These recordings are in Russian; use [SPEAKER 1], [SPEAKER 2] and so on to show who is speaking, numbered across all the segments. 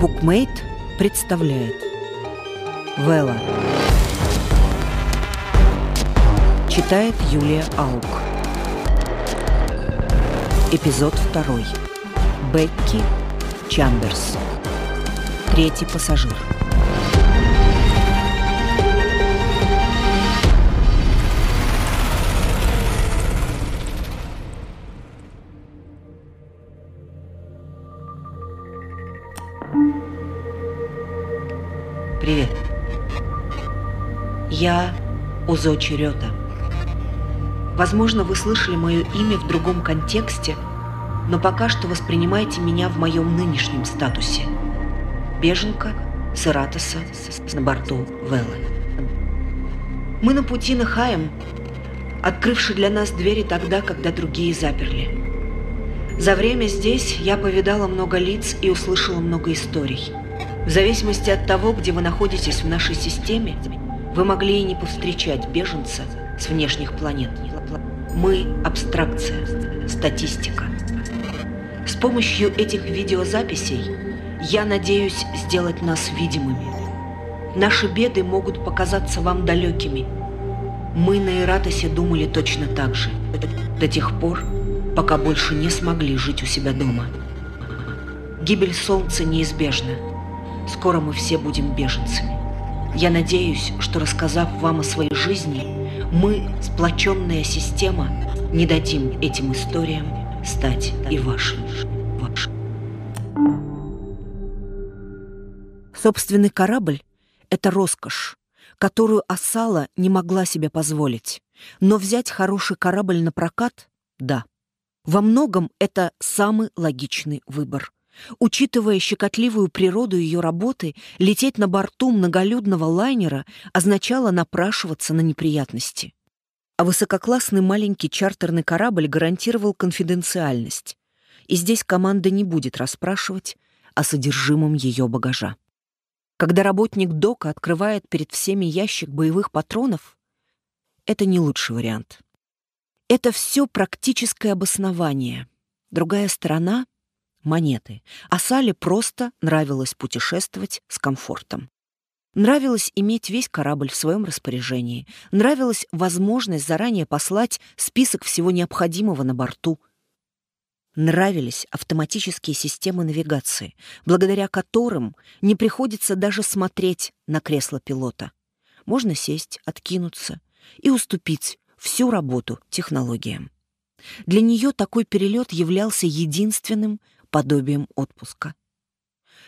[SPEAKER 1] Букмейт представляет Вела Читает Юлия Аук. Эпизод второй. Бекки Чамберс. Третий пассажир Я Узо Черета. Возможно, вы слышали мое имя в другом контексте, но пока что воспринимайте меня в моем нынешнем статусе. Беженка Саратоса на борту Веллы. Мы на пути на Хаем, открывший для нас двери тогда, когда другие заперли. За время здесь я повидала много лиц и услышала много историй. В зависимости от того, где вы находитесь в нашей системе, вы могли и не повстречать беженца с внешних планет. Мы – абстракция, статистика. С помощью этих видеозаписей я надеюсь сделать нас видимыми. Наши беды могут показаться вам далекими. Мы на Иратосе думали точно так же, до тех пор, пока больше не смогли жить у себя дома. Гибель Солнца неизбежна. Скоро мы все будем беженцами. Я надеюсь, что рассказав вам о своей жизни, мы, сплоченная система, не дадим этим историям стать и вашим. Собственный корабль — это роскошь, которую Асала не могла себе позволить. Но взять хороший корабль на прокат — да. Во многом это самый логичный выбор. Учитывая щекотливую природу ее работы, лететь на борту многолюдного лайнера означало напрашиваться на неприятности. А высококлассный маленький чартерный корабль гарантировал конфиденциальность. И здесь команда не будет расспрашивать о содержимом ее багажа. Когда работник дока открывает перед всеми ящик боевых патронов, это не лучший вариант. Это все практическое обоснование. Другая сторона — монеты. А Сале просто нравилось путешествовать с комфортом. Нравилось иметь весь корабль в своем распоряжении. Нравилась возможность заранее послать список всего необходимого на борту. Нравились автоматические системы навигации, благодаря которым не приходится даже смотреть на кресло пилота. Можно сесть, откинуться и уступить всю работу технологиям. Для нее такой перелет являлся единственным подобием отпуска.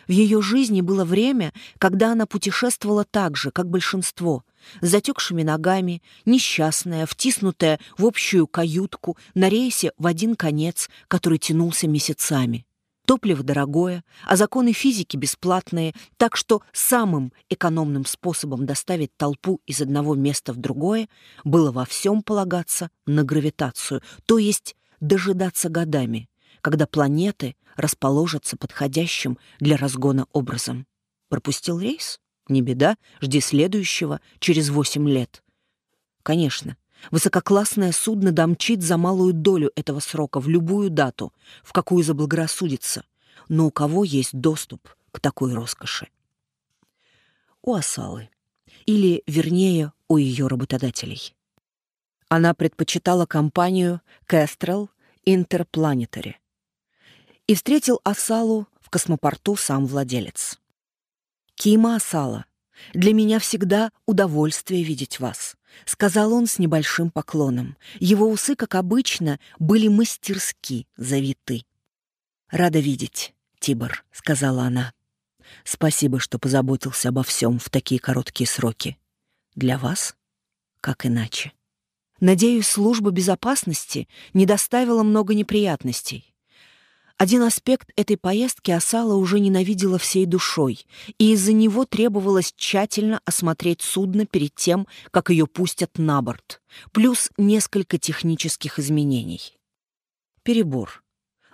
[SPEAKER 1] В ее жизни было время, когда она путешествовала так же, как большинство, с затекшими ногами, несчастная, втиснутая в общую каютку на рейсе в один конец, который тянулся месяцами. Топливо дорогое, а законы физики бесплатные, так что самым экономным способом доставить толпу из одного места в другое было во всем полагаться на гравитацию, то есть дожидаться годами, когда планеты расположатся подходящим для разгона образом. Пропустил рейс? Не беда, жди следующего через восемь лет. Конечно, Высококлассное судно домчит за малую долю этого срока в любую дату, в какую заблагорассудится. Но у кого есть доступ к такой роскоши? У Асалы. Или, вернее, у ее работодателей. Она предпочитала компанию Kestrel Interplanetary. И встретил Асалу в космопорту сам владелец. Кима Асала, для меня всегда удовольствие видеть вас», — сказал он с небольшим поклоном. Его усы, как обычно, были мастерски завиты. «Рада видеть, Тибор», — сказала она. «Спасибо, что позаботился обо всем в такие короткие сроки. Для вас? Как иначе?» Надеюсь, служба безопасности не доставила много неприятностей. Один аспект этой поездки Асала уже ненавидела всей душой, и из-за него требовалось тщательно осмотреть судно перед тем, как ее пустят на борт, плюс несколько технических изменений. Перебор.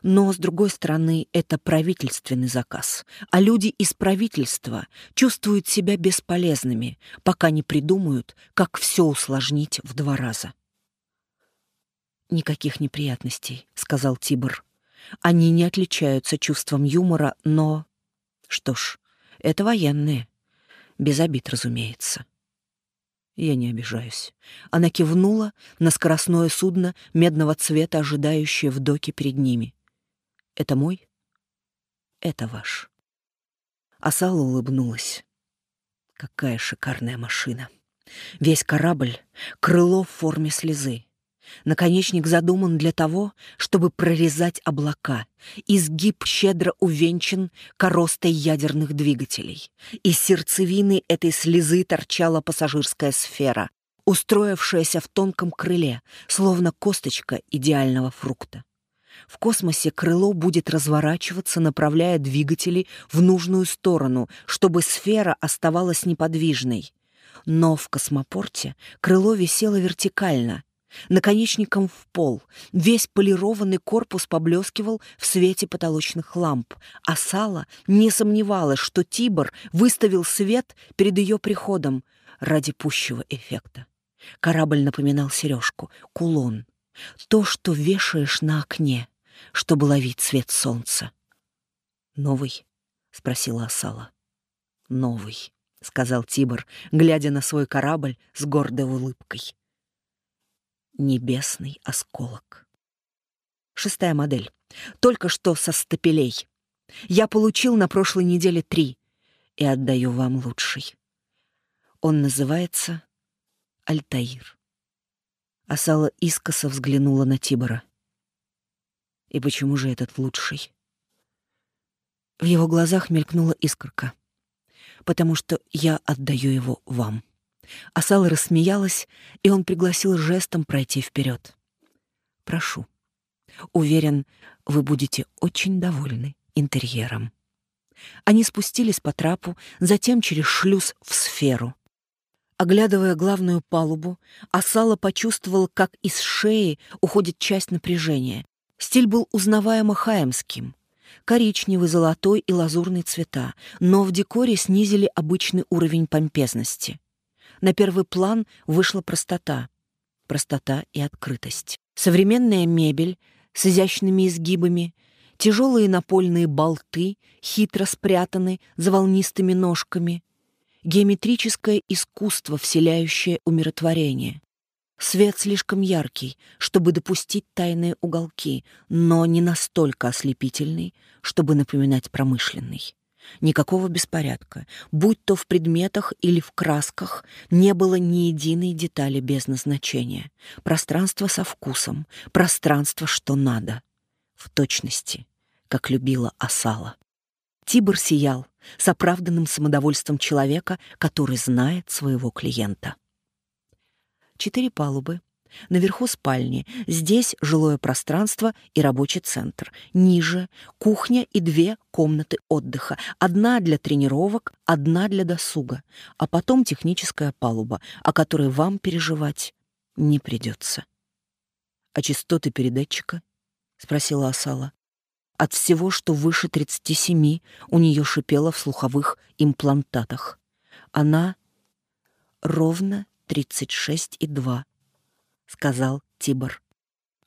[SPEAKER 1] Но, с другой стороны, это правительственный заказ, а люди из правительства чувствуют себя бесполезными, пока не придумают, как все усложнить в два раза. «Никаких неприятностей», — сказал Тибор. Они не отличаются чувством юмора, но... Что ж, это военные. Без обид, разумеется. Я не обижаюсь. Она кивнула на скоростное судно медного цвета, ожидающее в доке перед ними. Это мой? Это ваш. Асала улыбнулась. Какая шикарная машина. Весь корабль — крыло в форме слезы. Наконечник задуман для того, чтобы прорезать облака. Изгиб щедро увенчан коростой ядерных двигателей. Из сердцевины этой слезы торчала пассажирская сфера, устроившаяся в тонком крыле, словно косточка идеального фрукта. В космосе крыло будет разворачиваться, направляя двигатели в нужную сторону, чтобы сфера оставалась неподвижной. Но в космопорте крыло висело вертикально, наконечником в пол. Весь полированный корпус поблескивал в свете потолочных ламп, а Сала не сомневалась, что Тибор выставил свет перед ее приходом ради пущего эффекта. Корабль напоминал сережку, кулон. То, что вешаешь на окне, чтобы ловить свет солнца. «Новый?» — спросила Асала. «Новый», — сказал Тибор, глядя на свой корабль с гордой улыбкой небесный осколок. Шестая модель. Только что со стапелей. Я получил на прошлой неделе три и отдаю вам лучший. Он называется Альтаир. Асала искоса взглянула на Тибора. И почему же этот лучший? В его глазах мелькнула искорка. Потому что я отдаю его вам. Асала рассмеялась, и он пригласил жестом пройти вперед. «Прошу. Уверен, вы будете очень довольны интерьером». Они спустились по трапу, затем через шлюз в сферу. Оглядывая главную палубу, Асала почувствовал, как из шеи уходит часть напряжения. Стиль был узнаваемо хаемским. Коричневый, золотой и лазурный цвета, но в декоре снизили обычный уровень помпезности. На первый план вышла простота. Простота и открытость. Современная мебель с изящными изгибами, тяжелые напольные болты, хитро спрятаны за волнистыми ножками, геометрическое искусство, вселяющее умиротворение. Свет слишком яркий, чтобы допустить тайные уголки, но не настолько ослепительный, чтобы напоминать промышленный. Никакого беспорядка. Будь то в предметах или в красках, не было ни единой детали без назначения. Пространство со вкусом, пространство, что надо. В точности, как любила Асала. Тибор сиял с оправданным самодовольством человека, который знает своего клиента. Четыре палубы, Наверху спальни, здесь жилое пространство и рабочий центр. Ниже — кухня и две комнаты отдыха. Одна для тренировок, одна для досуга. А потом техническая палуба, о которой вам переживать не придется. «А частоты передатчика?» — спросила Асала. От всего, что выше 37, у нее шипело в слуховых имплантатах. Она ровно 36,2 — сказал Тибор.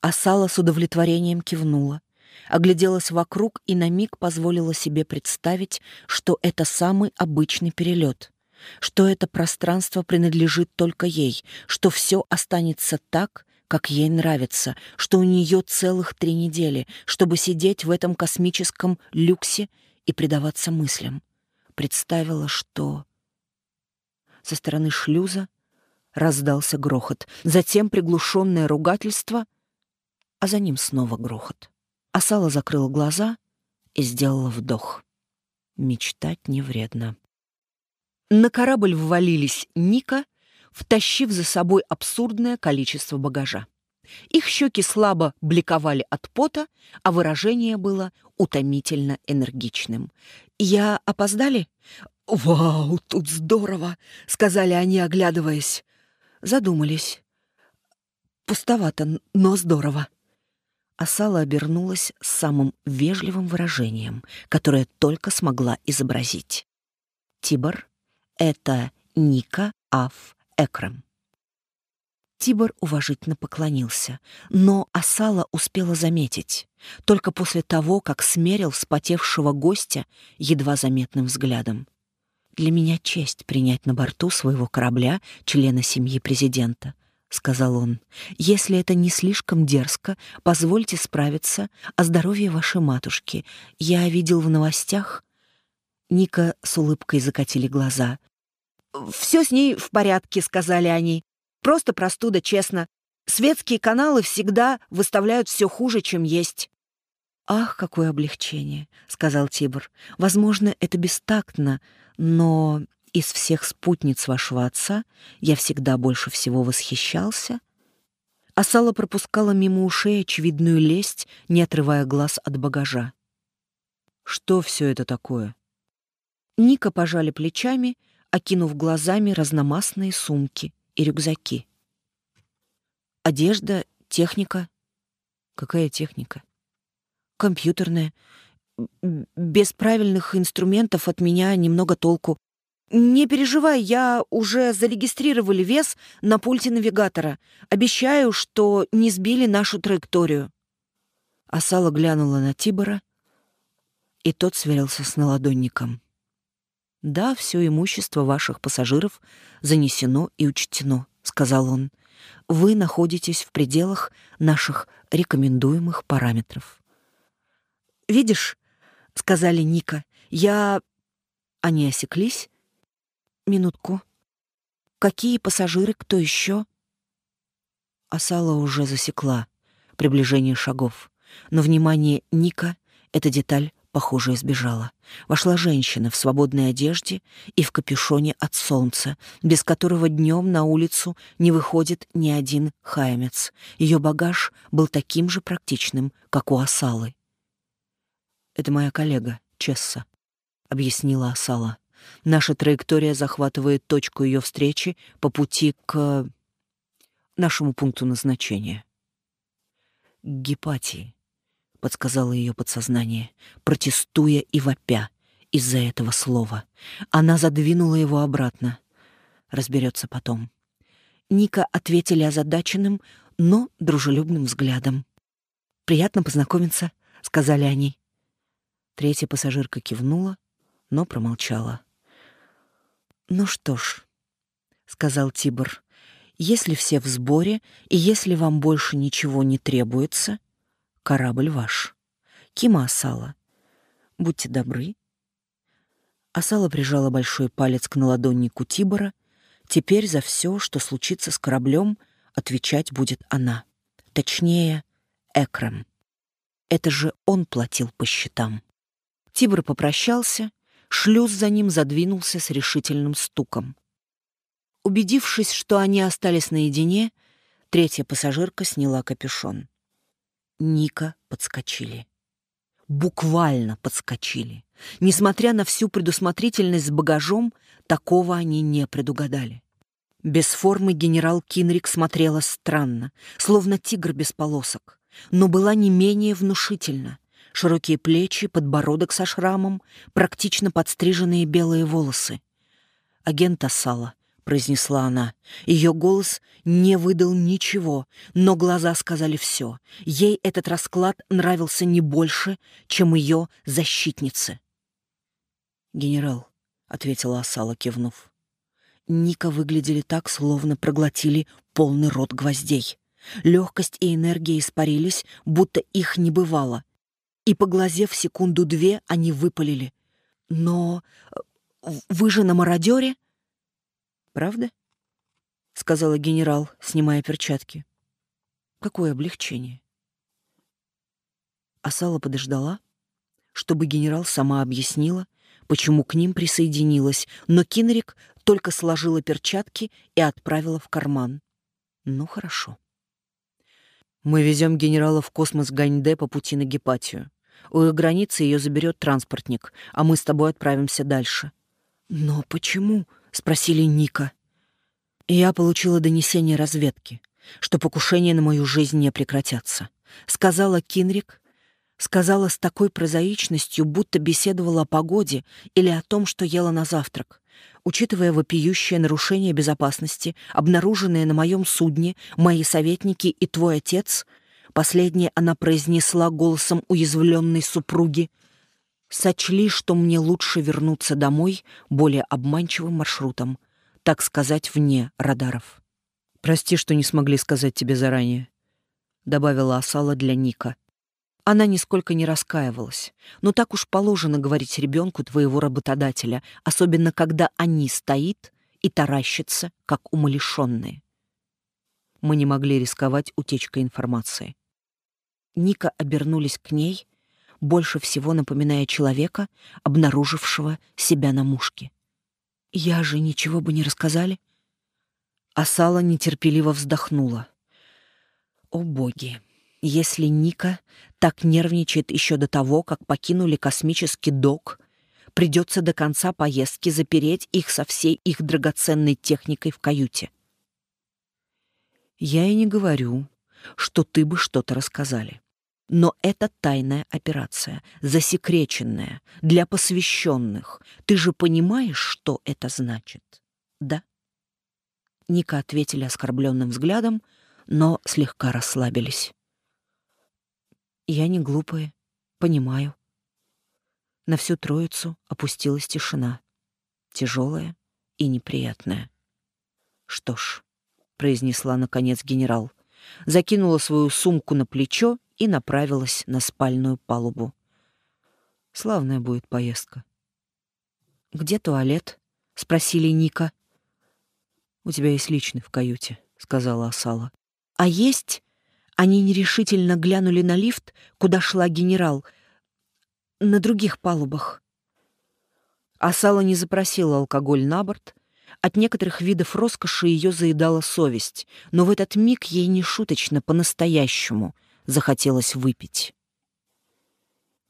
[SPEAKER 1] Асала с удовлетворением кивнула, огляделась вокруг и на миг позволила себе представить, что это самый обычный перелет, что это пространство принадлежит только ей, что все останется так, как ей нравится, что у нее целых три недели, чтобы сидеть в этом космическом люксе и предаваться мыслям. Представила, что... Со стороны шлюза Раздался грохот, затем приглушенное ругательство, а за ним снова грохот. Асала закрыла глаза и сделала вдох. Мечтать не вредно. На корабль ввалились Ника, втащив за собой абсурдное количество багажа. Их щеки слабо бликовали от пота, а выражение было утомительно энергичным. «Я опоздали?» «Вау, тут здорово!» — сказали они, оглядываясь. Задумались. Пустовато, но здорово. Асала обернулась с самым вежливым выражением, которое только смогла изобразить. Тибор — это Ника Аф Экрам. Тибор уважительно поклонился, но Асала успела заметить, только после того, как смерил вспотевшего гостя едва заметным взглядом. «Для меня честь принять на борту своего корабля члена семьи президента», — сказал он. «Если это не слишком дерзко, позвольте справиться о здоровье вашей матушки. Я видел в новостях...» Ника с улыбкой закатили глаза. «Все с ней в порядке», — сказали они. «Просто простуда, честно. Светские каналы всегда выставляют все хуже, чем есть». «Ах, какое облегчение», — сказал Тибр. «Возможно, это бестактно, но из всех спутниц вашего отца я всегда больше всего восхищался». Асала пропускала мимо ушей очевидную лесть, не отрывая глаз от багажа. «Что все это такое?» Ника пожали плечами, окинув глазами разномастные сумки и рюкзаки. «Одежда, техника». «Какая техника?» «Компьютерная. Без правильных инструментов от меня немного толку. «Не переживай, я уже зарегистрировали вес на пульте навигатора. Обещаю, что не сбили нашу траекторию». Асала глянула на Тибора, и тот сверился с наладонником. «Да, все имущество ваших пассажиров занесено и учтено», — сказал он. «Вы находитесь в пределах наших рекомендуемых параметров». «Видишь», — сказали Ника, — «я...» Они осеклись, Минутку. Какие пассажиры, кто еще? Асала уже засекла приближение шагов, но внимание Ника эта деталь, похоже, избежала. Вошла женщина в свободной одежде и в капюшоне от солнца, без которого днем на улицу не выходит ни один хаймец. Ее багаж был таким же практичным, как у Асалы. «Это моя коллега, Чесса», — объяснила Асала. Наша траектория захватывает точку ее встречи по пути к нашему пункту назначения. К Гепатии, — подсказало ее подсознание, протестуя и вопя из-за этого слова. Она задвинула его обратно. Разберется потом. Ника ответили озадаченным, но дружелюбным взглядом. «Приятно познакомиться», — сказали они. Третья пассажирка кивнула, но промолчала. «Ну что ж», — сказал Тибор, — «если все в сборе, и если вам больше ничего не требуется, корабль ваш. Кима Асала, будьте добры». Асала прижала большой палец к наладоннику Тибора. Теперь за все, что случится с кораблем, отвечать будет она. Точнее, Экрам. Это же он платил по счетам. Тибор попрощался шлюз за ним задвинулся с решительным стуком. Убедившись, что они остались наедине, третья пассажирка сняла капюшон. Ника подскочили. Буквально подскочили. Несмотря на всю предусмотрительность с багажом, такого они не предугадали. Без формы генерал Кинрик смотрела странно, словно тигр без полосок, но была не менее внушительна, широкие плечи, подбородок со шрамом, практично подстриженные белые волосы. «Агент Ассала», — произнесла она. Ее голос не выдал ничего, но глаза сказали все. Ей этот расклад нравился не больше, чем ее защитнице. «Генерал», — ответила Асала, кивнув. Ника выглядели так, словно проглотили полный рот гвоздей. Легкость и энергия испарились, будто их не бывало и, поглазев секунду-две, они выпалили. «Но э, вы же на мародере?» «Правда?» — сказала генерал, снимая перчатки. «Какое облегчение!» Асала подождала, чтобы генерал сама объяснила, почему к ним присоединилась, но Кинрик только сложила перчатки и отправила в карман. «Ну, хорошо». «Мы везем генерала в космос Ганьде по пути на Гепатию. У их границы ее заберет транспортник, а мы с тобой отправимся дальше». «Но почему?» — спросили Ника. я получила донесение разведки, что покушения на мою жизнь не прекратятся. Сказала Кинрик, сказала с такой прозаичностью, будто беседовала о погоде или о том, что ела на завтрак. Учитывая вопиющее нарушение безопасности, обнаруженное на моем судне, мои советники и твой отец, последнее она произнесла голосом уязвленной супруги, сочли, что мне лучше вернуться домой более обманчивым маршрутом, так сказать, вне радаров. «Прости, что не смогли сказать тебе заранее», — добавила Асала для Ника. Она нисколько не раскаивалась. Но так уж положено говорить ребенку твоего работодателя, особенно когда они стоит и таращатся, как умалишенные. Мы не могли рисковать утечкой информации. Ника обернулись к ней, больше всего напоминая человека, обнаружившего себя на мушке. «Я же ничего бы не рассказали?» Асала нетерпеливо вздохнула. «О боги!» Если Ника так нервничает еще до того, как покинули космический док, придется до конца поездки запереть их со всей их драгоценной техникой в каюте. Я и не говорю, что ты бы что-то рассказали. Но это тайная операция, засекреченная, для посвященных. Ты же понимаешь, что это значит, да? Ника ответили оскорбленным взглядом, но слегка расслабились. Я не глупая, понимаю. На всю троицу опустилась тишина, тяжелая и неприятная. «Что ж», — произнесла наконец генерал, закинула свою сумку на плечо и направилась на спальную палубу. «Славная будет поездка». «Где туалет?» — спросили Ника. «У тебя есть личный в каюте», — сказала Асала. «А есть они нерешительно глянули на лифт, куда шла генерал. На других палубах. Асала не запросила алкоголь на борт. От некоторых видов роскоши ее заедала совесть, но в этот миг ей не шуточно, по-настоящему захотелось выпить.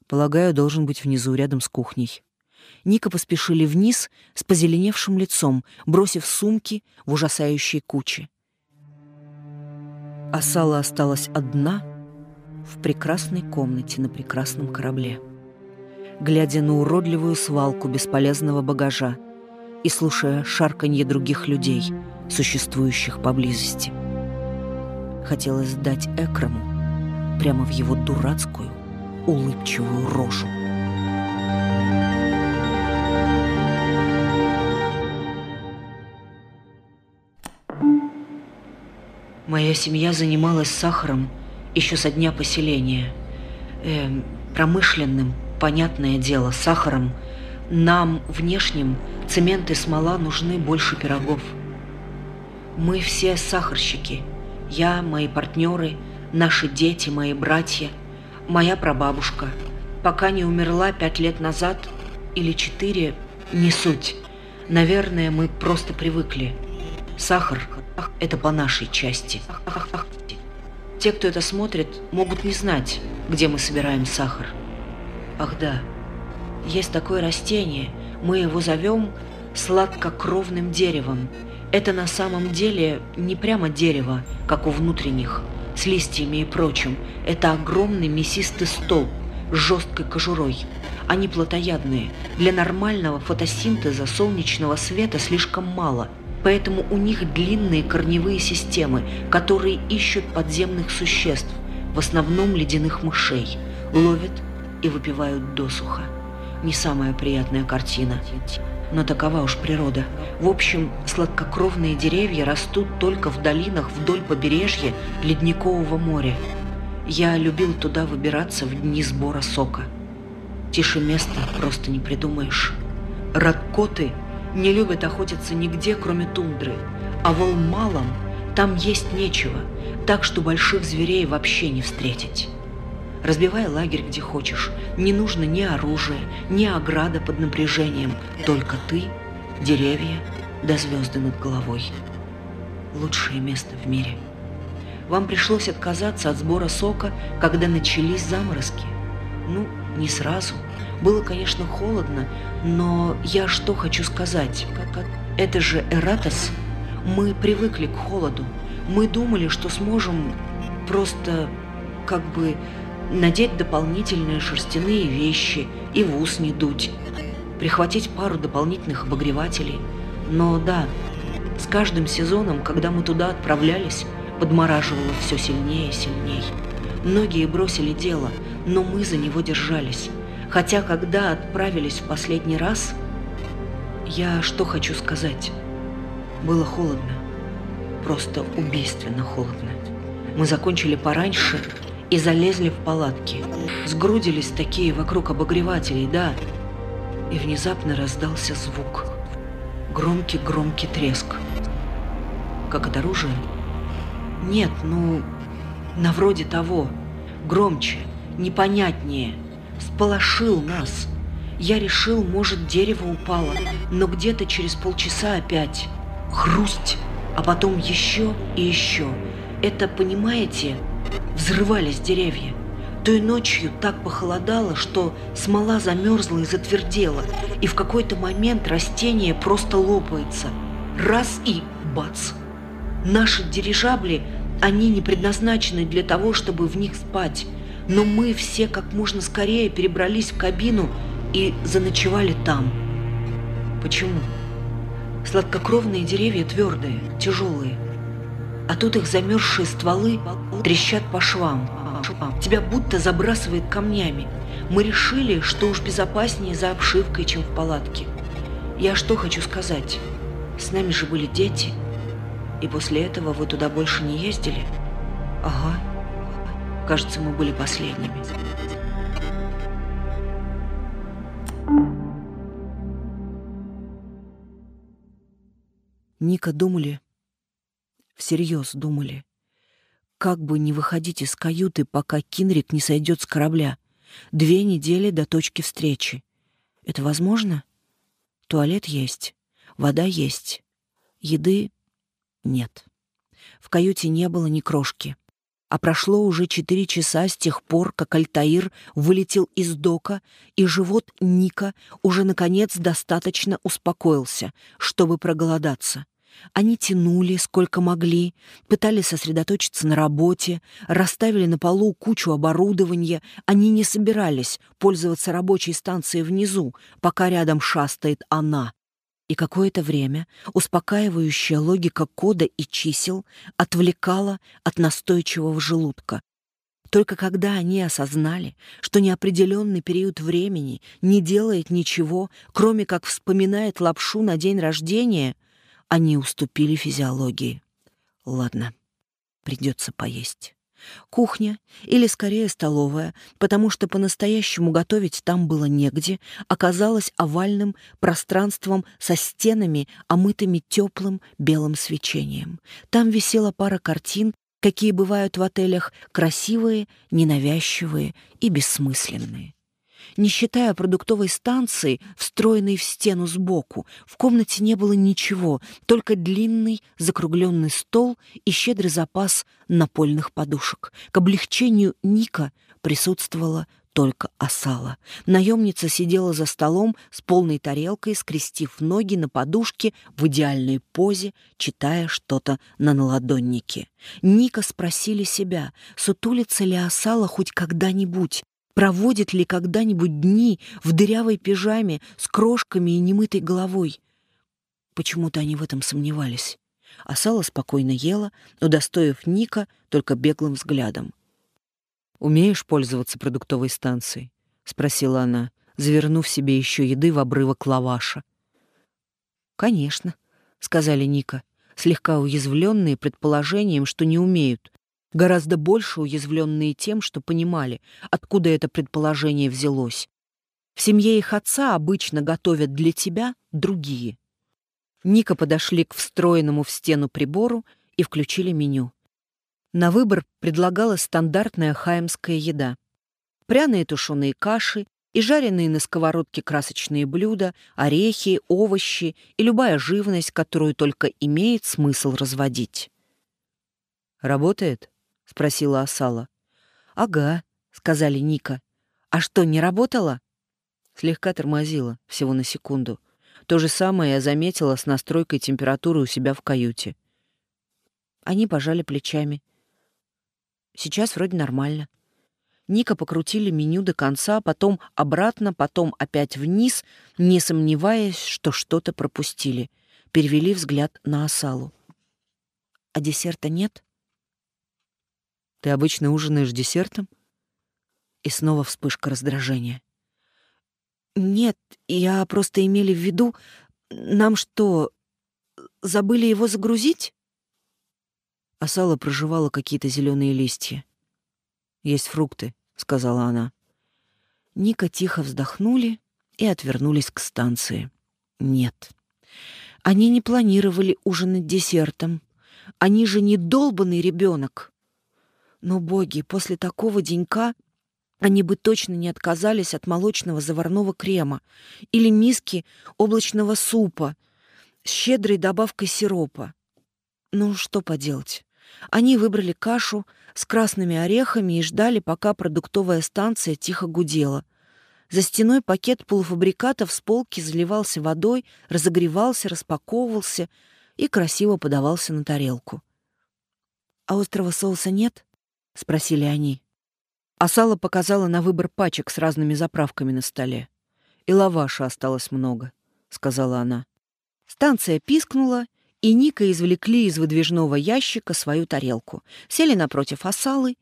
[SPEAKER 1] Полагаю, должен быть внизу, рядом с кухней. Ника поспешили вниз с позеленевшим лицом, бросив сумки в ужасающей куче а Сала осталась одна в прекрасной комнате на прекрасном корабле, глядя на уродливую свалку бесполезного багажа и слушая шарканье других людей, существующих поблизости. Хотелось дать Экраму прямо в его дурацкую, улыбчивую рожу. Моя семья занималась сахаром еще со дня поселения. Э, промышленным, понятное дело, сахаром. Нам, внешним, цемент и смола нужны больше пирогов. Мы все сахарщики. Я, мои партнеры, наши дети, мои братья, моя прабабушка. Пока не умерла пять лет назад или четыре, не суть. Наверное, мы просто привыкли. Сахар это по нашей части. Те, кто это смотрит, могут не знать, где мы собираем сахар. Ах да, есть такое растение, мы его зовем сладкокровным деревом. Это на самом деле не прямо дерево, как у внутренних, с листьями и прочим. Это огромный мясистый столб с жесткой кожурой. Они плотоядные. Для нормального фотосинтеза солнечного света слишком мало – Поэтому у них длинные корневые системы, которые ищут подземных существ, в основном ледяных мышей, ловят и выпивают досуха. Не самая приятная картина, но такова уж природа. В общем, сладкокровные деревья растут только в долинах вдоль побережья Ледникового моря. Я любил туда выбираться в дни сбора сока. Тише места просто не придумаешь. Раккоты не любят охотиться нигде, кроме тундры, а в Алмалом там есть нечего, так что больших зверей вообще не встретить. Разбивай лагерь где хочешь, не нужно ни оружия, ни ограда под напряжением, только ты, деревья да звезды над головой. Лучшее место в мире. Вам пришлось отказаться от сбора сока, когда начались заморозки. Ну, не сразу – было, конечно, холодно, но я что хочу сказать? Как, это же Эратос. Мы привыкли к холоду. Мы думали, что сможем просто как бы надеть дополнительные шерстяные вещи и в ус не дуть. прихватить пару дополнительных обогревателей. Но да, с каждым сезоном, когда мы туда отправлялись, подмораживало все сильнее и сильнее. Многие бросили дело, но мы за него держались. Хотя, когда отправились в последний раз, я что хочу сказать, было холодно. Просто убийственно холодно. Мы закончили пораньше и залезли в палатки. Сгрудились такие вокруг обогревателей, да. И внезапно раздался звук. Громкий-громкий треск. Как от оружия? Нет, ну, на вроде того. Громче, непонятнее. Сполошил нас. Я решил, может, дерево упало, но где-то через полчаса опять. Хрусть, а потом еще и еще. Это, понимаете, взрывались деревья. Той ночью так похолодало, что смола замерзла и затвердела, и в какой-то момент растение просто лопается. Раз и бац! Наши дирижабли, они не предназначены для того, чтобы в них спать, но мы все как можно скорее перебрались в кабину и заночевали там. Почему? Сладкокровные деревья твердые, тяжелые, а тут их замерзшие стволы трещат по швам. Тебя будто забрасывает камнями. Мы решили, что уж безопаснее за обшивкой, чем в палатке. Я что хочу сказать? С нами же были дети. И после этого вы туда больше не ездили? Ага. Кажется, мы были последними. Ника думали, всерьез думали, как бы не выходить из каюты, пока Кинрик не сойдет с корабля. Две недели до точки встречи. Это возможно? Туалет есть, вода есть, еды нет. В каюте не было ни крошки. А прошло уже четыре часа с тех пор, как Альтаир вылетел из дока, и живот Ника уже, наконец, достаточно успокоился, чтобы проголодаться. Они тянули, сколько могли, пытались сосредоточиться на работе, расставили на полу кучу оборудования. Они не собирались пользоваться рабочей станцией внизу, пока рядом шастает она. И какое-то время успокаивающая логика кода и чисел отвлекала от настойчивого желудка. Только когда они осознали, что неопределенный период времени не делает ничего, кроме как вспоминает лапшу на день рождения — они уступили физиологии. Ладно, придется поесть. Кухня, или скорее столовая, потому что по-настоящему готовить там было негде, оказалась овальным пространством со стенами, омытыми теплым белым свечением. Там висела пара картин, какие бывают в отелях, красивые, ненавязчивые и бессмысленные. Не считая продуктовой станции, встроенной в стену сбоку, в комнате не было ничего, только длинный закругленный стол и щедрый запас напольных подушек. К облегчению Ника присутствовала только осала. Наемница сидела за столом с полной тарелкой, скрестив ноги на подушке в идеальной позе, читая что-то на наладоннике. Ника спросили себя, сутулится ли осала хоть когда-нибудь, Проводит ли когда-нибудь дни в дырявой пижаме с крошками и немытой головой? Почему-то они в этом сомневались. А Сала спокойно ела, удостоив Ника только беглым взглядом. «Умеешь пользоваться продуктовой станцией?» — спросила она, завернув себе еще еды в обрывок лаваша. «Конечно», — сказали Ника, слегка уязвленные предположением, что не умеют, гораздо больше уязвленные тем, что понимали, откуда это предположение взялось. В семье их отца обычно готовят для тебя другие. Ника подошли к встроенному в стену прибору и включили меню. На выбор предлагалась стандартная хаемская еда. Пряные тушеные каши и жареные на сковородке красочные блюда, орехи, овощи и любая живность, которую только имеет смысл разводить. «Работает?» — спросила Асала. «Ага», — сказали Ника. «А что, не работала?» Слегка тормозила, всего на секунду. То же самое я заметила с настройкой температуры у себя в каюте. Они пожали плечами. Сейчас вроде нормально. Ника покрутили меню до конца, потом обратно, потом опять вниз, не сомневаясь, что что-то пропустили. Перевели взгляд на Асалу. «А десерта нет?» «Ты обычно ужинаешь десертом?» И снова вспышка раздражения. «Нет, я просто имели в виду, нам что, забыли его загрузить?» Асала проживала какие-то зеленые листья. «Есть фрукты», — сказала она. Ника тихо вздохнули и отвернулись к станции. «Нет, они не планировали ужинать десертом. Они же не долбанный ребенок. Но, боги, после такого денька они бы точно не отказались от молочного заварного крема или миски облачного супа с щедрой добавкой сиропа. Ну, что поделать. Они выбрали кашу с красными орехами и ждали, пока продуктовая станция тихо гудела. За стеной пакет полуфабрикатов с полки заливался водой, разогревался, распаковывался и красиво подавался на тарелку. «А острого соуса нет?» — спросили они. А сало показала на выбор пачек с разными заправками на столе. «И лаваша осталось много», — сказала она. Станция пискнула, и Ника извлекли из выдвижного ящика свою тарелку, сели напротив осалы,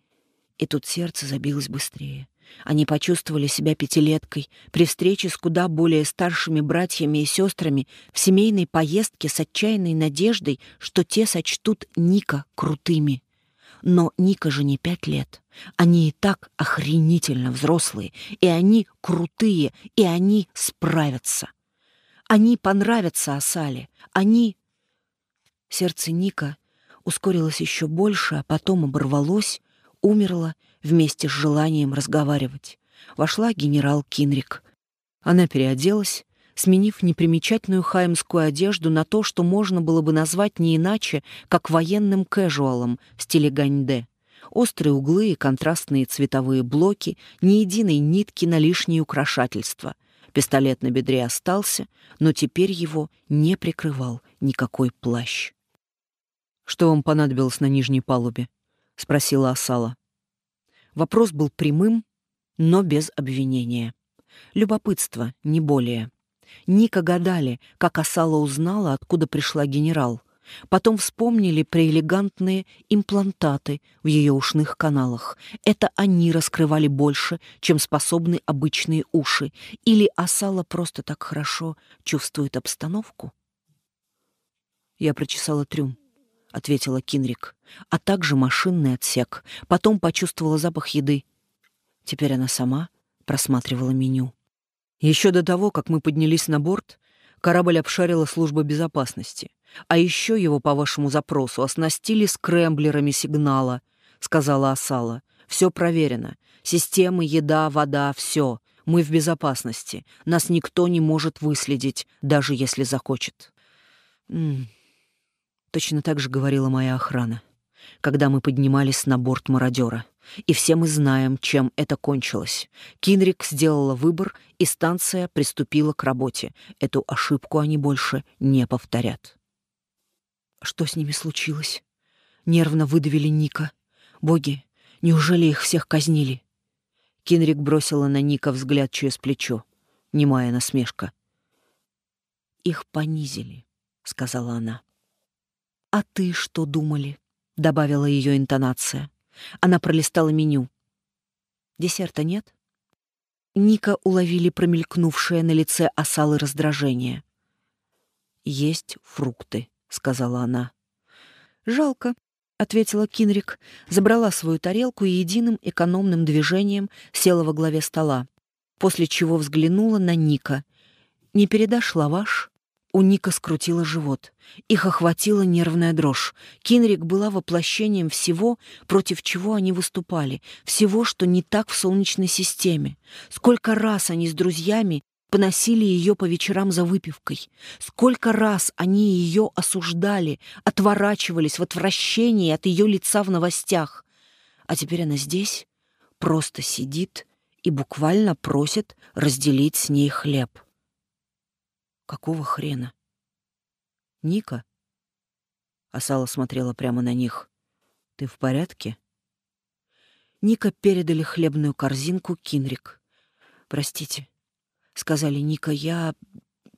[SPEAKER 1] и тут сердце забилось быстрее. Они почувствовали себя пятилеткой при встрече с куда более старшими братьями и сестрами в семейной поездке с отчаянной надеждой, что те сочтут Ника крутыми. Но Ника же не пять лет. Они и так охренительно взрослые, и они крутые, и они справятся. Они понравятся Асале. Они... Сердце Ника ускорилось еще больше, а потом оборвалось, умерло вместе с желанием разговаривать. Вошла генерал Кинрик. Она переоделась, сменив непримечательную хаймскую одежду на то, что можно было бы назвать не иначе, как военным кэжуалом в стиле ганьде. Острые углы и контрастные цветовые блоки, ни единой нитки на лишние украшательства. Пистолет на бедре остался, но теперь его не прикрывал никакой плащ. «Что вам понадобилось на нижней палубе?» — спросила Асала. Вопрос был прямым, но без обвинения. Любопытство, не более. Ника гадали, как Асала узнала, откуда пришла генерал. Потом вспомнили про элегантные имплантаты в ее ушных каналах. Это они раскрывали больше, чем способны обычные уши. Или Асала просто так хорошо чувствует обстановку? Я прочесала трюм, — ответила Кинрик, а также машинный отсек. Потом почувствовала запах еды. Теперь она сама просматривала меню. Еще до того, как мы поднялись на борт, корабль обшарила служба безопасности. А еще его, по вашему запросу, оснастили скрэмблерами сигнала, сказала Асала. Все проверено. Системы, еда, вода, все. Мы в безопасности. Нас никто не может выследить, даже если захочет. М -м. Точно так же говорила моя охрана, когда мы поднимались на борт мародера. И все мы знаем, чем это кончилось. Кинрик сделала выбор, и станция приступила к работе. Эту ошибку они больше не повторят. Что с ними случилось? Нервно выдавили Ника. Боги, неужели их всех казнили? Кинрик бросила на Ника взгляд через плечо. Немая насмешка. «Их понизили», — сказала она. «А ты что думали?» — добавила ее интонация. Она пролистала меню. «Десерта нет?» Ника уловили промелькнувшее на лице осалы раздражение. «Есть фрукты», — сказала она. «Жалко», — ответила Кинрик, забрала свою тарелку и единым экономным движением села во главе стола, после чего взглянула на Ника. «Не передашь лаваш?» У Ника скрутило живот. Их охватила нервная дрожь. Кинрик была воплощением всего, против чего они выступали, всего, что не так в Солнечной системе. Сколько раз они с друзьями поносили ее по вечерам за выпивкой. Сколько раз они ее осуждали, отворачивались в отвращении от ее лица в новостях. А теперь она здесь, просто сидит и буквально просит разделить с ней хлеб. Какого хрена? Ника? Асала смотрела прямо на них. Ты в порядке? Ника передали хлебную корзинку Кинрик. «Простите», — сказали Ника, — «я...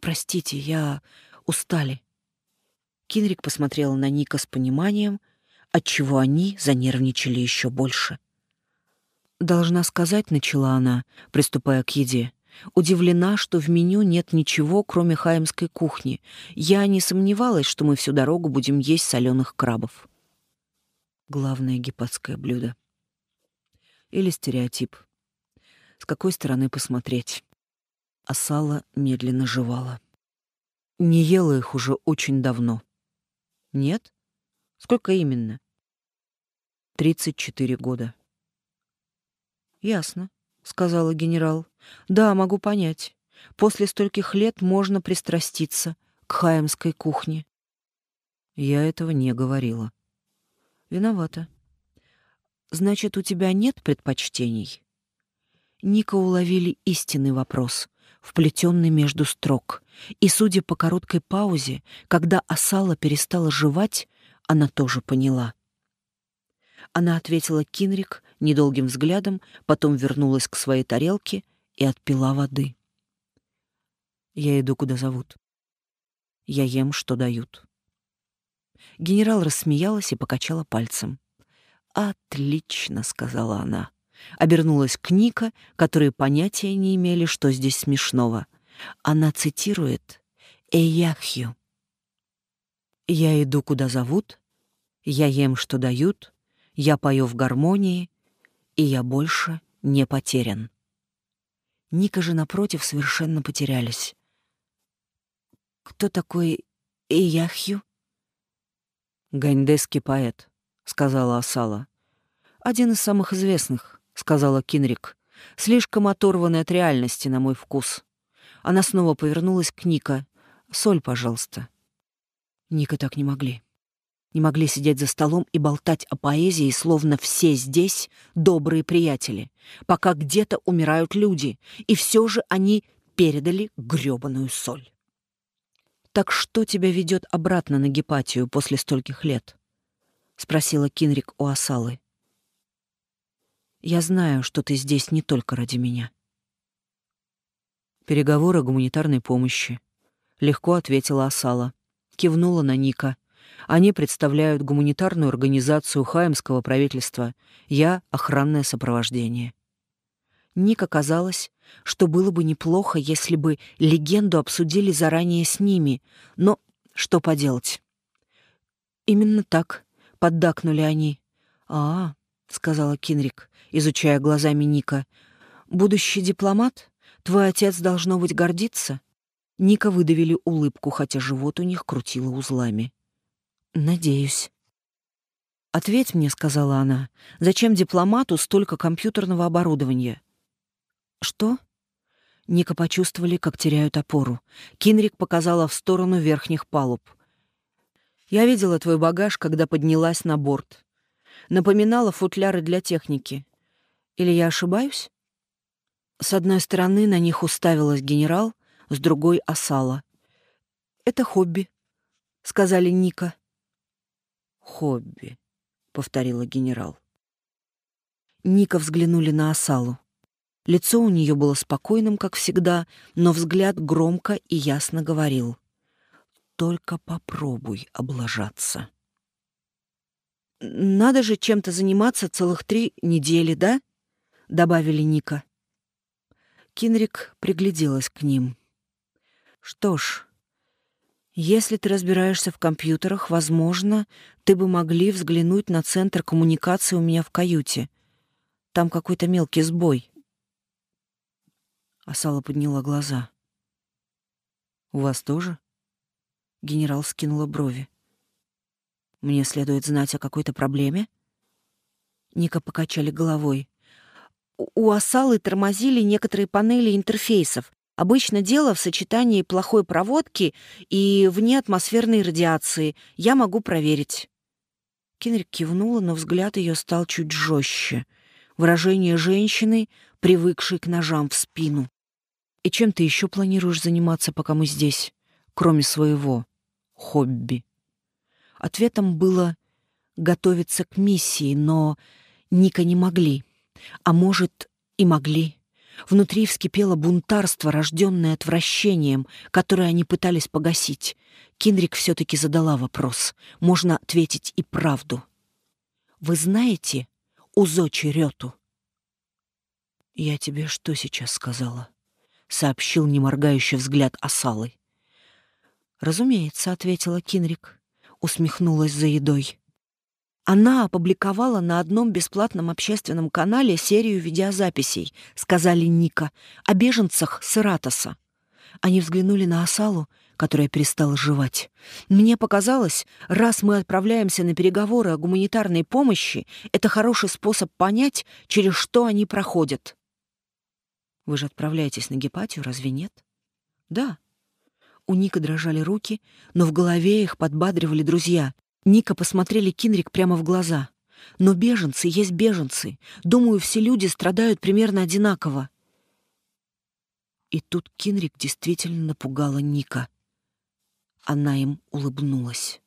[SPEAKER 1] Простите, я... устали». Кинрик посмотрела на Ника с пониманием, отчего они занервничали еще больше. «Должна сказать», — начала она, приступая к еде, удивлена, что в меню нет ничего, кроме хаемской кухни. Я не сомневалась, что мы всю дорогу будем есть соленых крабов. Главное египетское блюдо. Или стереотип. С какой стороны посмотреть? А сало медленно жевала. Не ела их уже очень давно. Нет? Сколько именно? Тридцать четыре года. Ясно, сказала генерал. Да, могу понять. После стольких лет можно пристраститься к хаемской кухне. Я этого не говорила. Виновата. Значит, у тебя нет предпочтений? Ника уловили истинный вопрос, вплетенный между строк, и, судя по короткой паузе, когда Асала перестала жевать, она тоже поняла. Она ответила Кинрик недолгим взглядом, потом вернулась к своей тарелке и отпила воды. «Я иду, куда зовут. Я ем, что дают». Генерал рассмеялась и покачала пальцем. «Отлично», — сказала она. Обернулась к Ника, которые понятия не имели, что здесь смешного. Она цитирует «Эяхью». «Я иду, куда зовут, я ем, что дают, я пою в гармонии, и я больше не потерян». Ника же, напротив, совершенно потерялись. «Кто такой Эяхью?» «Ганьдесский поэт», — сказала Асала. «Один из самых известных», — сказала Кинрик. «Слишком оторванный от реальности, на мой вкус». Она снова повернулась к Ника. «Соль, пожалуйста». Ника так не могли. Не могли сидеть за столом и болтать о поэзии, словно все здесь добрые приятели, пока где-то умирают люди, и все же они передали грёбаную соль. «Так что тебя ведет обратно на Гепатию после стольких лет?» — спросила Кинрик у Асалы. «Я знаю, что ты здесь не только ради меня». «Переговоры гуманитарной помощи», — легко ответила Асала. Кивнула на Ника. «Они представляют гуманитарную организацию Хаимского правительства. Я — охранное сопровождение». Ника казалось, что было бы неплохо, если бы легенду обсудили заранее с ними, но что поделать? Именно так поддакнули они. «А, — сказала Кинрик, изучая глазами Ника, — будущий дипломат? Твой отец должно быть гордиться?» Ника выдавили улыбку, хотя живот у них крутило узлами. «Надеюсь». «Ответь мне», — сказала она, — «зачем дипломату столько компьютерного оборудования?» «Что?» Ника почувствовали, как теряют опору. Кинрик показала в сторону верхних палуб. «Я видела твой багаж, когда поднялась на борт. Напоминала футляры для техники. Или я ошибаюсь?» С одной стороны на них уставилась генерал, с другой — осала. «Это хобби», — сказали Ника. «Хобби», — повторила генерал. Ника взглянули на осалу. Лицо у нее было спокойным, как всегда, но взгляд громко и ясно говорил. «Только попробуй облажаться». «Надо же чем-то заниматься целых три недели, да?» — добавили Ника. Кинрик пригляделась к ним. «Что ж, если ты разбираешься в компьютерах, возможно, ты бы могли взглянуть на центр коммуникации у меня в каюте. Там какой-то мелкий сбой». Асала подняла глаза. «У вас тоже?» Генерал скинула брови. «Мне следует знать о какой-то проблеме?» Ника покачали головой. «У Асалы тормозили некоторые панели интерфейсов. Обычно дело в сочетании плохой проводки и внеатмосферной радиации. Я могу проверить». Кенрик кивнула, но взгляд ее стал чуть жестче. Выражение женщины, привыкшей к ножам в спину. И чем ты еще планируешь заниматься, пока мы здесь, кроме своего хобби? Ответом было готовиться к миссии, но Ника не могли. А может, и могли. Внутри вскипело бунтарство, рожденное отвращением, которое они пытались погасить. Кинрик все-таки задала вопрос. Можно ответить и правду. «Вы знаете Узочи Рёту?» «Я тебе что сейчас сказала?» — сообщил неморгающий взгляд Асалы. «Разумеется», — ответила Кинрик. Усмехнулась за едой. Она опубликовала на одном бесплатном общественном канале серию видеозаписей, сказали Ника, о беженцах Сыратоса. Они взглянули на Асалу, которая перестала жевать. Мне показалось, раз мы отправляемся на переговоры о гуманитарной помощи, это хороший способ понять, через что они проходят. Вы же отправляетесь на Гепатию, разве нет? Да. У Ника дрожали руки, но в голове их подбадривали друзья. Ника посмотрели Кинрик прямо в глаза. Но беженцы есть беженцы. Думаю, все люди страдают примерно одинаково. И тут Кинрик действительно напугала Ника. Она им улыбнулась.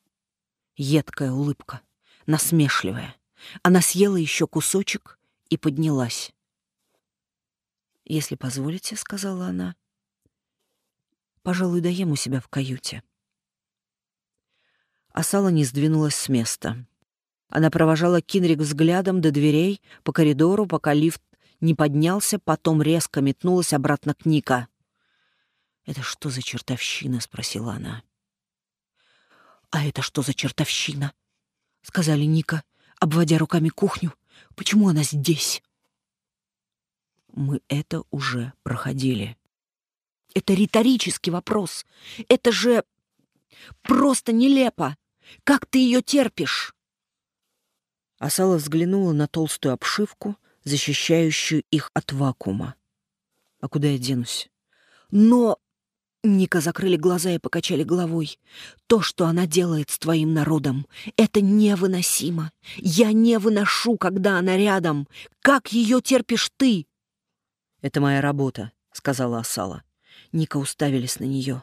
[SPEAKER 1] Едкая улыбка, насмешливая. Она съела еще кусочек и поднялась. «Если позволите», — сказала она, — «пожалуй, доем у себя в каюте». Асала не сдвинулась с места. Она провожала Кинрик взглядом до дверей, по коридору, пока лифт не поднялся, потом резко метнулась обратно к Ника. «Это что за чертовщина?» — спросила она. «А это что за чертовщина?» — сказали Ника, обводя руками кухню. «Почему она здесь?» Мы это уже проходили. Это риторический вопрос. Это же просто нелепо. Как ты ее терпишь?» Асала взглянула на толстую обшивку, защищающую их от вакуума. «А куда я денусь?» «Но...» Ника закрыли глаза и покачали головой. «То, что она делает с твоим народом, это невыносимо. Я не выношу, когда она рядом. Как ее терпишь ты?» «Это моя работа», — сказала Асала. Ника уставились на нее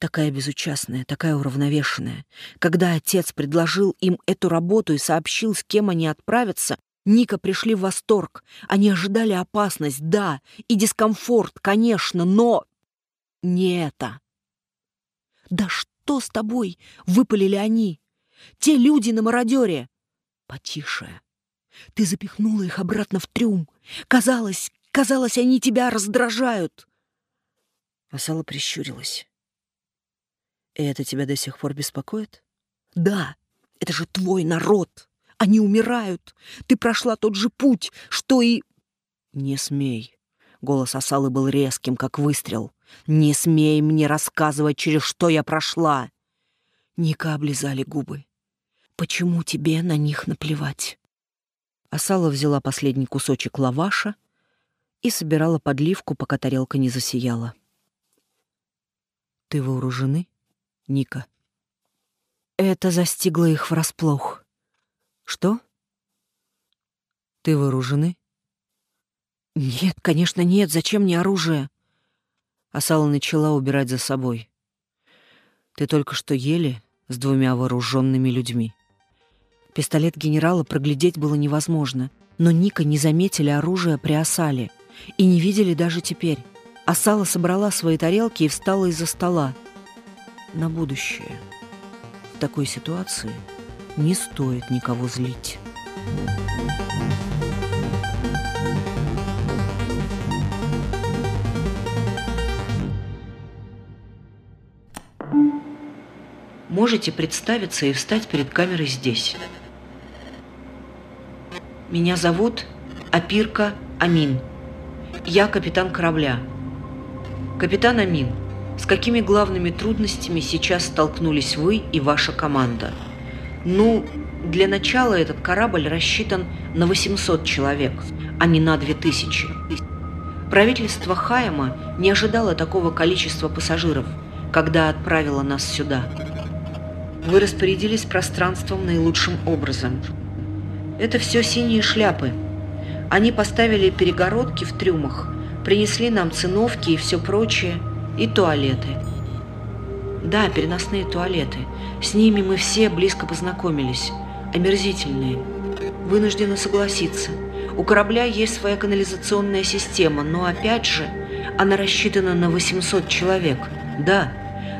[SPEAKER 1] такая безучастная, такая уравновешенная. Когда отец предложил им эту работу и сообщил, с кем они отправятся, Ника пришли в восторг. Они ожидали опасность, да, и дискомфорт, конечно, но не это. «Да что с тобой?» — выпалили они. «Те люди на мародере!» «Потише. Ты запихнула их обратно в трюм. Казалось, казалось, они тебя раздражают». Асала прищурилась. И это тебя до сих пор беспокоит? Да, это же твой народ. Они умирают. Ты прошла тот же путь, что и... Не смей. Голос Асалы был резким, как выстрел. Не смей мне рассказывать, через что я прошла. Ника облизали губы. Почему тебе на них наплевать? Асала взяла последний кусочек лаваша и собирала подливку, пока тарелка не засияла. «Ты вооружены?» Ника. Это застигло их врасплох. Что? Ты вооружены? Нет, конечно, нет. Зачем мне оружие? Асала начала убирать за собой. Ты только что ели с двумя вооруженными людьми. Пистолет генерала проглядеть было невозможно, но Ника не заметили оружие при Асале и не видели даже теперь. Асала собрала свои тарелки и встала из-за стола на будущее. В такой ситуации не стоит никого злить. Можете представиться и встать перед камерой здесь. Меня зовут Апирка Амин. Я капитан корабля. Капитан Амин – с какими главными трудностями сейчас столкнулись вы и ваша команда? Ну, для начала этот корабль рассчитан на 800 человек, а не на 2000. Правительство Хайма не ожидало такого количества пассажиров, когда отправило нас сюда. Вы распорядились пространством наилучшим образом. Это все синие шляпы. Они поставили перегородки в трюмах, принесли нам циновки и все прочее – и туалеты. Да, переносные туалеты. С ними мы все близко познакомились. Омерзительные. Вынуждены согласиться. У корабля есть своя канализационная система, но опять же, она рассчитана на 800 человек. Да,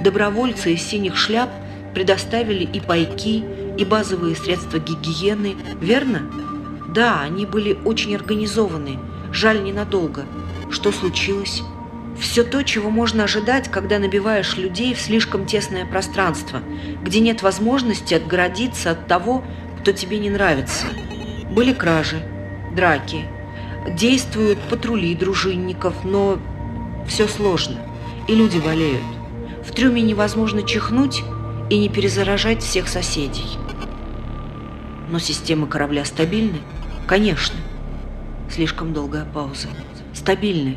[SPEAKER 1] добровольцы из синих шляп предоставили и пайки, и базовые средства гигиены, верно? Да, они были очень организованы. Жаль, ненадолго. Что случилось? Все то, чего можно ожидать, когда набиваешь людей в слишком тесное пространство, где нет возможности отгородиться от того, кто тебе не нравится. Были кражи, драки, действуют патрули дружинников, но все сложно, и люди болеют. В трюме невозможно чихнуть и не перезаражать всех соседей. Но системы корабля стабильны? Конечно. Слишком долгая пауза. Стабильны.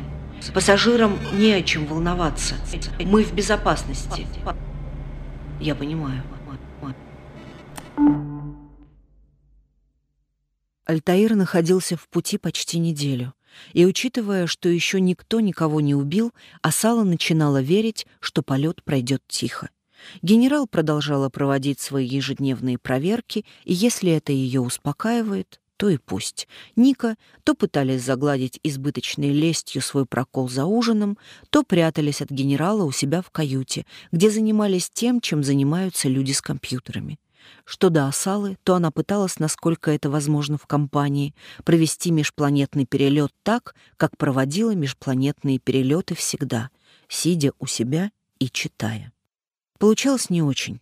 [SPEAKER 1] Пассажирам не о чем волноваться. Мы в безопасности. Я понимаю. Альтаир находился в пути почти неделю. И учитывая, что еще никто никого не убил, Асала начинала верить, что полет пройдет тихо. Генерал продолжала проводить свои ежедневные проверки, и если это ее успокаивает, то и пусть. Ника то пытались загладить избыточной лестью свой прокол за ужином, то прятались от генерала у себя в каюте, где занимались тем, чем занимаются люди с компьютерами. Что до Асалы, то она пыталась, насколько это возможно в компании, провести межпланетный перелет так, как проводила межпланетные перелеты всегда, сидя у себя и читая. Получалось не очень.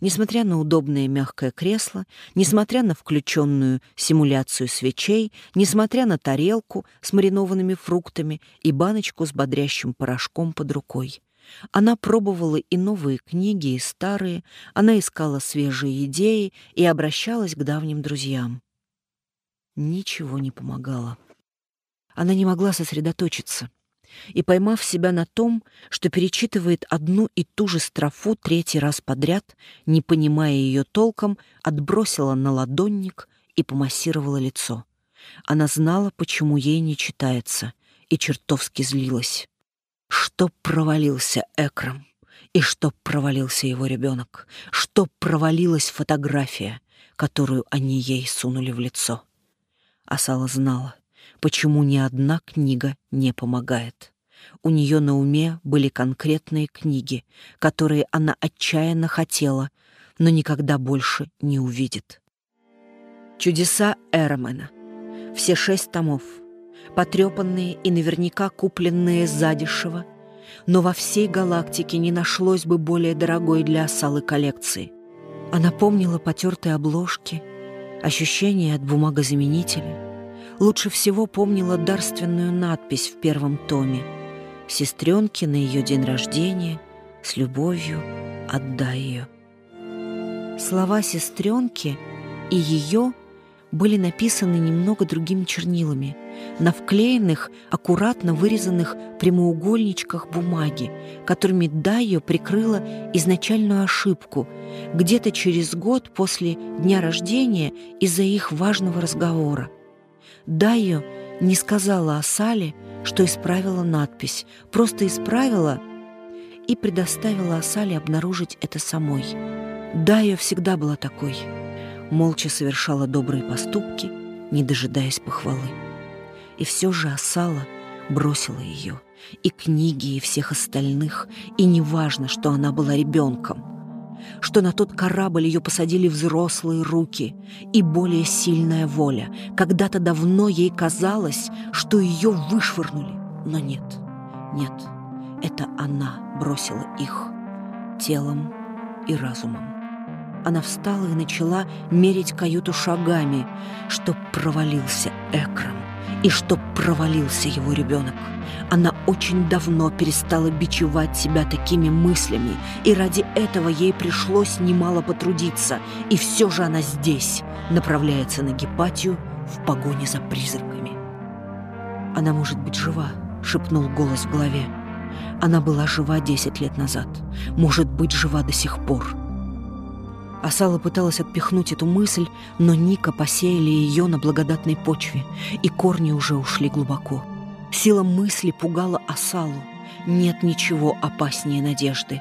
[SPEAKER 1] Несмотря на удобное мягкое кресло, несмотря на включенную симуляцию свечей, несмотря на тарелку с маринованными фруктами и баночку с бодрящим порошком под рукой. Она пробовала и новые книги, и старые, она искала свежие идеи и обращалась к давним друзьям. Ничего не помогало. Она не могла сосредоточиться. И, поймав себя на том, что перечитывает одну и ту же строфу третий раз подряд, не понимая ее толком, отбросила на ладонник и помассировала лицо. Она знала, почему ей не читается, и чертовски злилась. Чтоб провалился Экрам, и чтоб провалился его ребенок, чтоб провалилась фотография, которую они ей сунули в лицо. Асала знала, почему ни одна книга не помогает. У нее на уме были конкретные книги, которые она отчаянно хотела, но никогда больше не увидит. Чудеса Эромена. Все шесть томов — потрепанные и наверняка купленные задешево, но во всей галактике не нашлось бы более дорогой для Асалы коллекции. Она помнила потертые обложки, ощущения от бумагозаменителя. Лучше всего помнила дарственную надпись в первом томе «Сестренке на ее день рождения, с любовью отдай ее». Слова сестренки и ее были написаны немного другими чернилами – на вклеенных, аккуратно вырезанных прямоугольничках бумаги, которыми Дайо прикрыла изначальную ошибку где-то через год после дня рождения из-за их важного разговора. Дайо не сказала о Сале, что исправила надпись, просто исправила и предоставила Асале обнаружить это самой. Дайо всегда была такой. Молча совершала добрые поступки, не дожидаясь похвалы. И все же Асала бросила ее, и книги, и всех остальных, и неважно, что она была ребенком, что на тот корабль ее посадили взрослые руки и более сильная воля. Когда-то давно ей казалось, что ее вышвырнули, но нет, нет, это она бросила их телом и разумом. Она встала и начала мерить каюту шагами, чтоб провалился Экрам и чтоб провалился его ребенок. Она очень давно перестала бичевать себя такими мыслями, и ради этого ей пришлось немало потрудиться, и все же она здесь, направляется на Гепатию в погоне за призраками. «Она может быть жива», — шепнул голос в голове. «Она была жива десять лет назад, может быть жива до сих пор». Асала пыталась отпихнуть эту мысль, но Ника посеяли ее на благодатной почве, и корни уже ушли глубоко. Сила мысли пугала Асалу. Нет ничего опаснее надежды.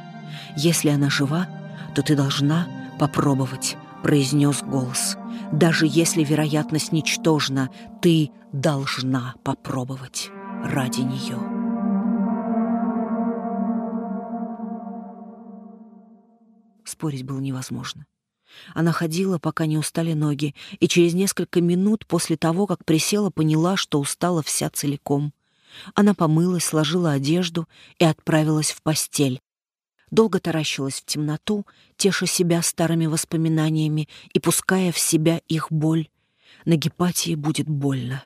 [SPEAKER 1] Если она жива, то ты должна попробовать произнес голос. «Даже если вероятность ничтожна, ты должна попробовать ради нее». Спорить было невозможно. Она ходила, пока не устали ноги, и через несколько минут после того, как присела, поняла, что устала вся целиком. Она помылась, сложила одежду и отправилась в постель. Долго таращилась в темноту, теша себя старыми воспоминаниями и пуская в себя их боль. На гепатии будет больно.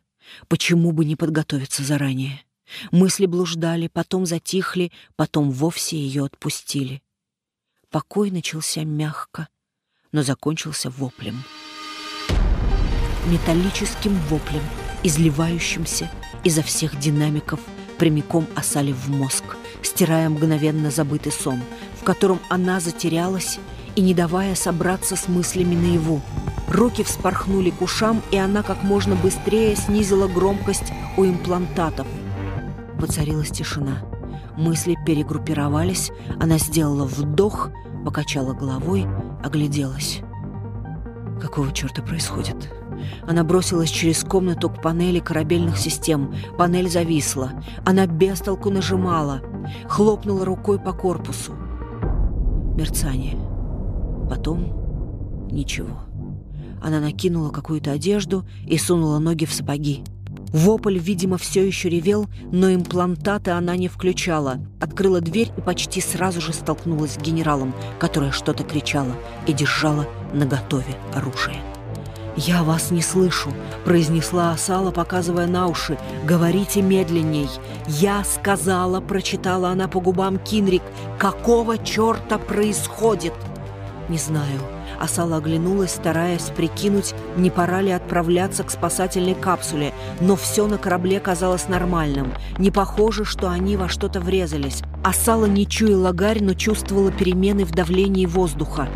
[SPEAKER 1] Почему бы не подготовиться заранее? Мысли блуждали, потом затихли, потом вовсе ее отпустили. Покой начался мягко, но закончился воплем. Металлическим воплем, изливающимся изо всех динамиков, прямиком осали в мозг, стирая мгновенно забытый сон, в котором она затерялась и не давая собраться с мыслями наяву. Руки вспорхнули к ушам, и она как можно быстрее снизила громкость у имплантатов. Воцарилась тишина. Мысли перегруппировались, она сделала вдох, покачала головой, огляделась. Какого черта происходит? Она бросилась через комнату к панели корабельных систем. Панель зависла. Она без толку нажимала. Хлопнула рукой по корпусу. Мерцание. Потом ничего. Она накинула какую-то одежду и сунула ноги в сапоги. Вопль, видимо, все еще ревел, но имплантаты она не включала. Открыла дверь и почти сразу же столкнулась с генералом, которая что-то кричала и держала наготове оружие. «Я вас не слышу», — произнесла Асала, показывая на уши. «Говорите медленней». «Я сказала», — прочитала она по губам Кинрик. «Какого черта происходит?» «Не знаю», Асала оглянулась, стараясь прикинуть, не пора ли отправляться к спасательной капсуле, но все на корабле казалось нормальным. Не похоже, что они во что-то врезались. Асала не чуяла гарь, но чувствовала перемены в давлении воздуха.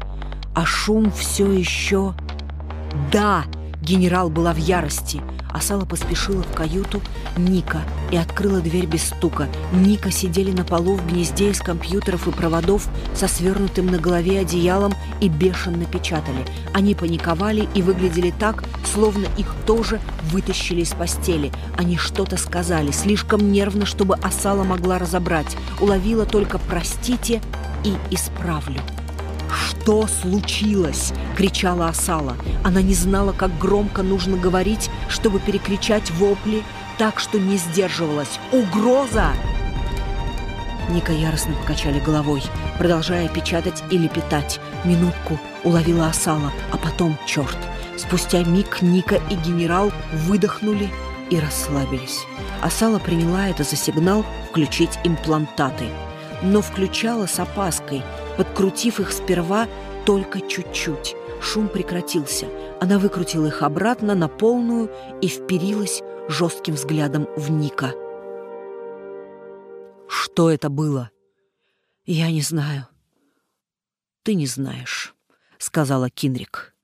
[SPEAKER 1] А шум все еще... «Да!» Генерал была в ярости. Асала поспешила в каюту Ника и открыла дверь без стука. Ника сидели на полу в гнезде из компьютеров и проводов со свернутым на голове одеялом и бешено печатали. Они паниковали и выглядели так, словно их тоже вытащили из постели. Они что-то сказали, слишком нервно, чтобы Асала могла разобрать. Уловила только «простите» и «исправлю». «Что случилось?» — кричала Асала. Она не знала, как громко нужно говорить, чтобы перекричать вопли, так что не сдерживалась. «Угроза!» Ника яростно покачали головой, продолжая печатать или питать. Минутку уловила Асала, а потом черт. Спустя миг Ника и генерал выдохнули и расслабились. Асала приняла это за сигнал включить имплантаты, но включала с опаской – подкрутив их сперва только чуть-чуть. Шум прекратился. Она выкрутила их обратно на полную и вперилась жестким взглядом в Ника. «Что это было?» «Я не знаю». «Ты не знаешь», — сказала Кинрик.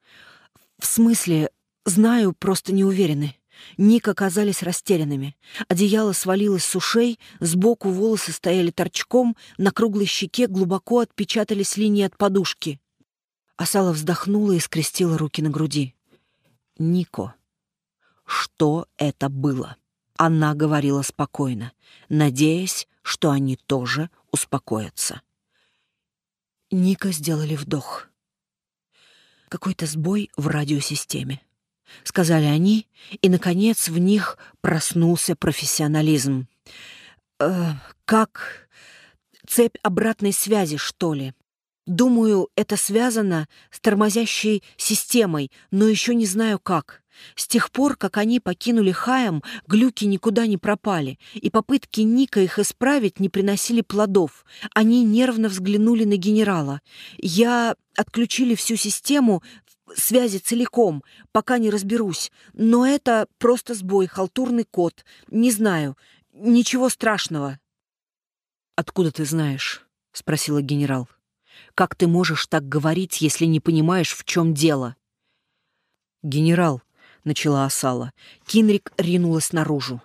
[SPEAKER 1] «В смысле, знаю, просто не уверены. Ник оказались растерянными. Одеяло свалилось с ушей, сбоку волосы стояли торчком, на круглой щеке глубоко отпечатались линии от подушки. Асала вздохнула и скрестила руки на груди. «Нико, что это было?» Она говорила спокойно, надеясь, что они тоже успокоятся. Ника сделали вдох. Какой-то сбой в радиосистеме. — сказали они, и, наконец, в них проснулся профессионализм. Э, «Как цепь обратной связи, что ли?» Думаю, это связано с тормозящей системой, но еще не знаю как. С тех пор, как они покинули Хаем, глюки никуда не пропали, и попытки Ника их исправить не приносили плодов. Они нервно взглянули на генерала. Я отключили всю систему, связи целиком, пока не разберусь. Но это просто сбой, халтурный код. Не знаю. Ничего страшного. «Откуда ты знаешь?» — спросила генерал. «Как ты можешь так говорить, если не понимаешь, в чем дело?» «Генерал», — начала Асала. Кинрик ринулась наружу.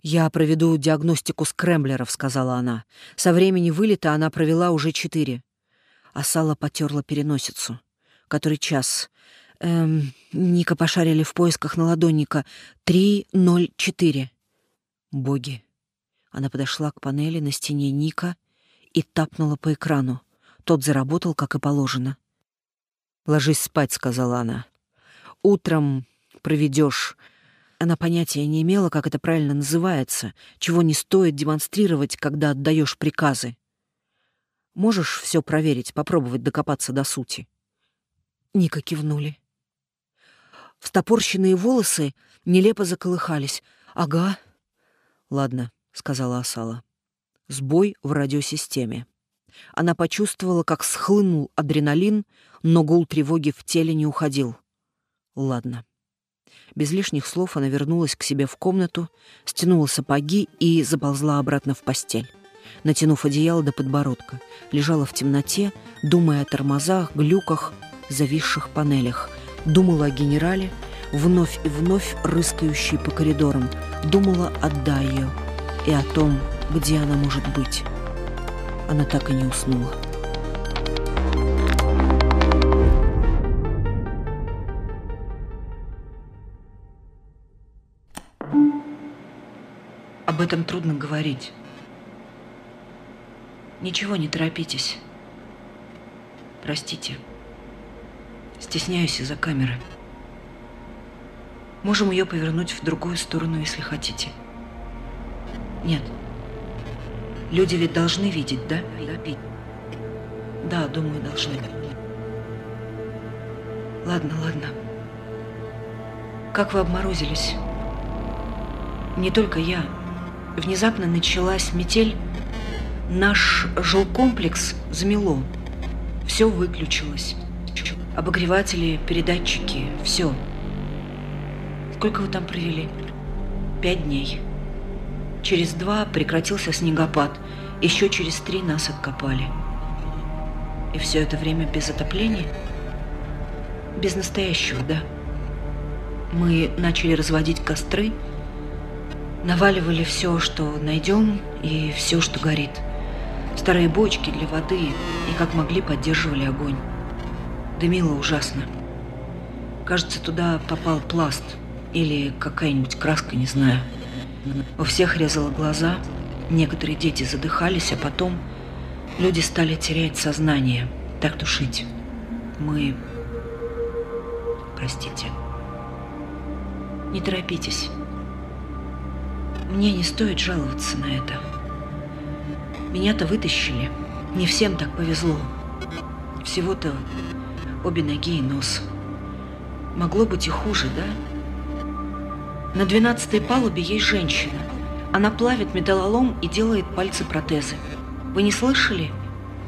[SPEAKER 1] «Я проведу диагностику скрэмблеров», — сказала она. Со времени вылета она провела уже четыре. Асала потерла переносицу. Который час? Эм, Ника пошарили в поисках на ладонника. Три ноль четыре. Боги. Она подошла к панели на стене Ника и тапнула по экрану. Тот заработал, как и положено. «Ложись спать», — сказала она. «Утром проведешь...» Она понятия не имела, как это правильно называется, чего не стоит демонстрировать, когда отдаешь приказы. Можешь все проверить, попробовать докопаться до сути?» Ника кивнули. Встопорщенные волосы нелепо заколыхались. «Ага». «Ладно», — сказала Асала. «Сбой в радиосистеме». Она почувствовала, как схлынул адреналин, но гул тревоги в теле не уходил. «Ладно». Без лишних слов она вернулась к себе в комнату, стянула сапоги и заползла обратно в постель. Натянув одеяло до подбородка, лежала в темноте, думая о тормозах, глюках, зависших панелях. Думала о генерале, вновь и вновь рыскающей по коридорам. Думала о Дайо и о том, где она может быть. Она так и не уснула. Об этом трудно говорить. Ничего, не торопитесь. Простите. Стесняюсь из-за камеры. Можем ее повернуть в другую сторону, если хотите. Нет. Люди ведь должны видеть, да? Да, думаю, должны. Ладно, ладно. Как вы обморозились? Не только я. Внезапно началась метель. Наш жилкомплекс замело. Все выключилось. Обогреватели, передатчики, все. Сколько вы там провели? Пять дней. Через два прекратился снегопад. Еще через три нас откопали. И все это время без отопления? Без настоящего, да. Мы начали разводить костры, Наваливали все, что найдем, и все, что горит. Старые бочки для воды, и как могли поддерживали огонь. Дымило ужасно. Кажется, туда попал пласт или какая-нибудь краска, не знаю. У всех резало глаза, некоторые дети задыхались, а потом люди стали терять сознание, так тушить. Мы... Простите. Не торопитесь. Мне не стоит жаловаться на это. Меня-то вытащили. Не всем так повезло. Всего-то обе ноги и нос. Могло быть и хуже, да? На двенадцатой палубе есть женщина. Она плавит металлолом и делает пальцы протезы. Вы не слышали?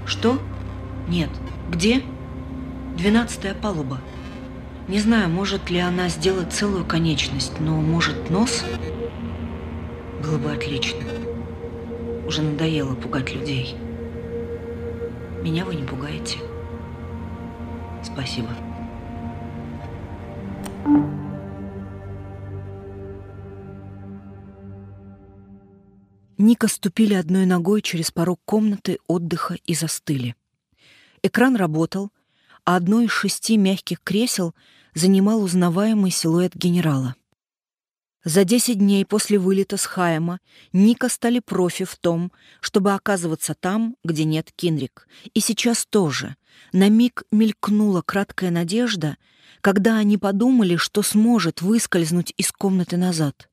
[SPEAKER 1] Что? Нет. Где? Двенадцатая палуба. Не знаю, может ли она сделать целую конечность, но может нос... Было бы отлично. Уже надоело пугать людей. Меня вы не пугаете. Спасибо. Ника ступили одной ногой через порог комнаты отдыха и застыли. Экран работал, а одно из шести мягких кресел занимал узнаваемый силуэт генерала. За 10 дней после вылета с Хайема Ника стали профи в том, чтобы оказываться там, где нет Кинрик. И сейчас тоже. На миг мелькнула краткая надежда, когда они подумали, что сможет выскользнуть из комнаты назад.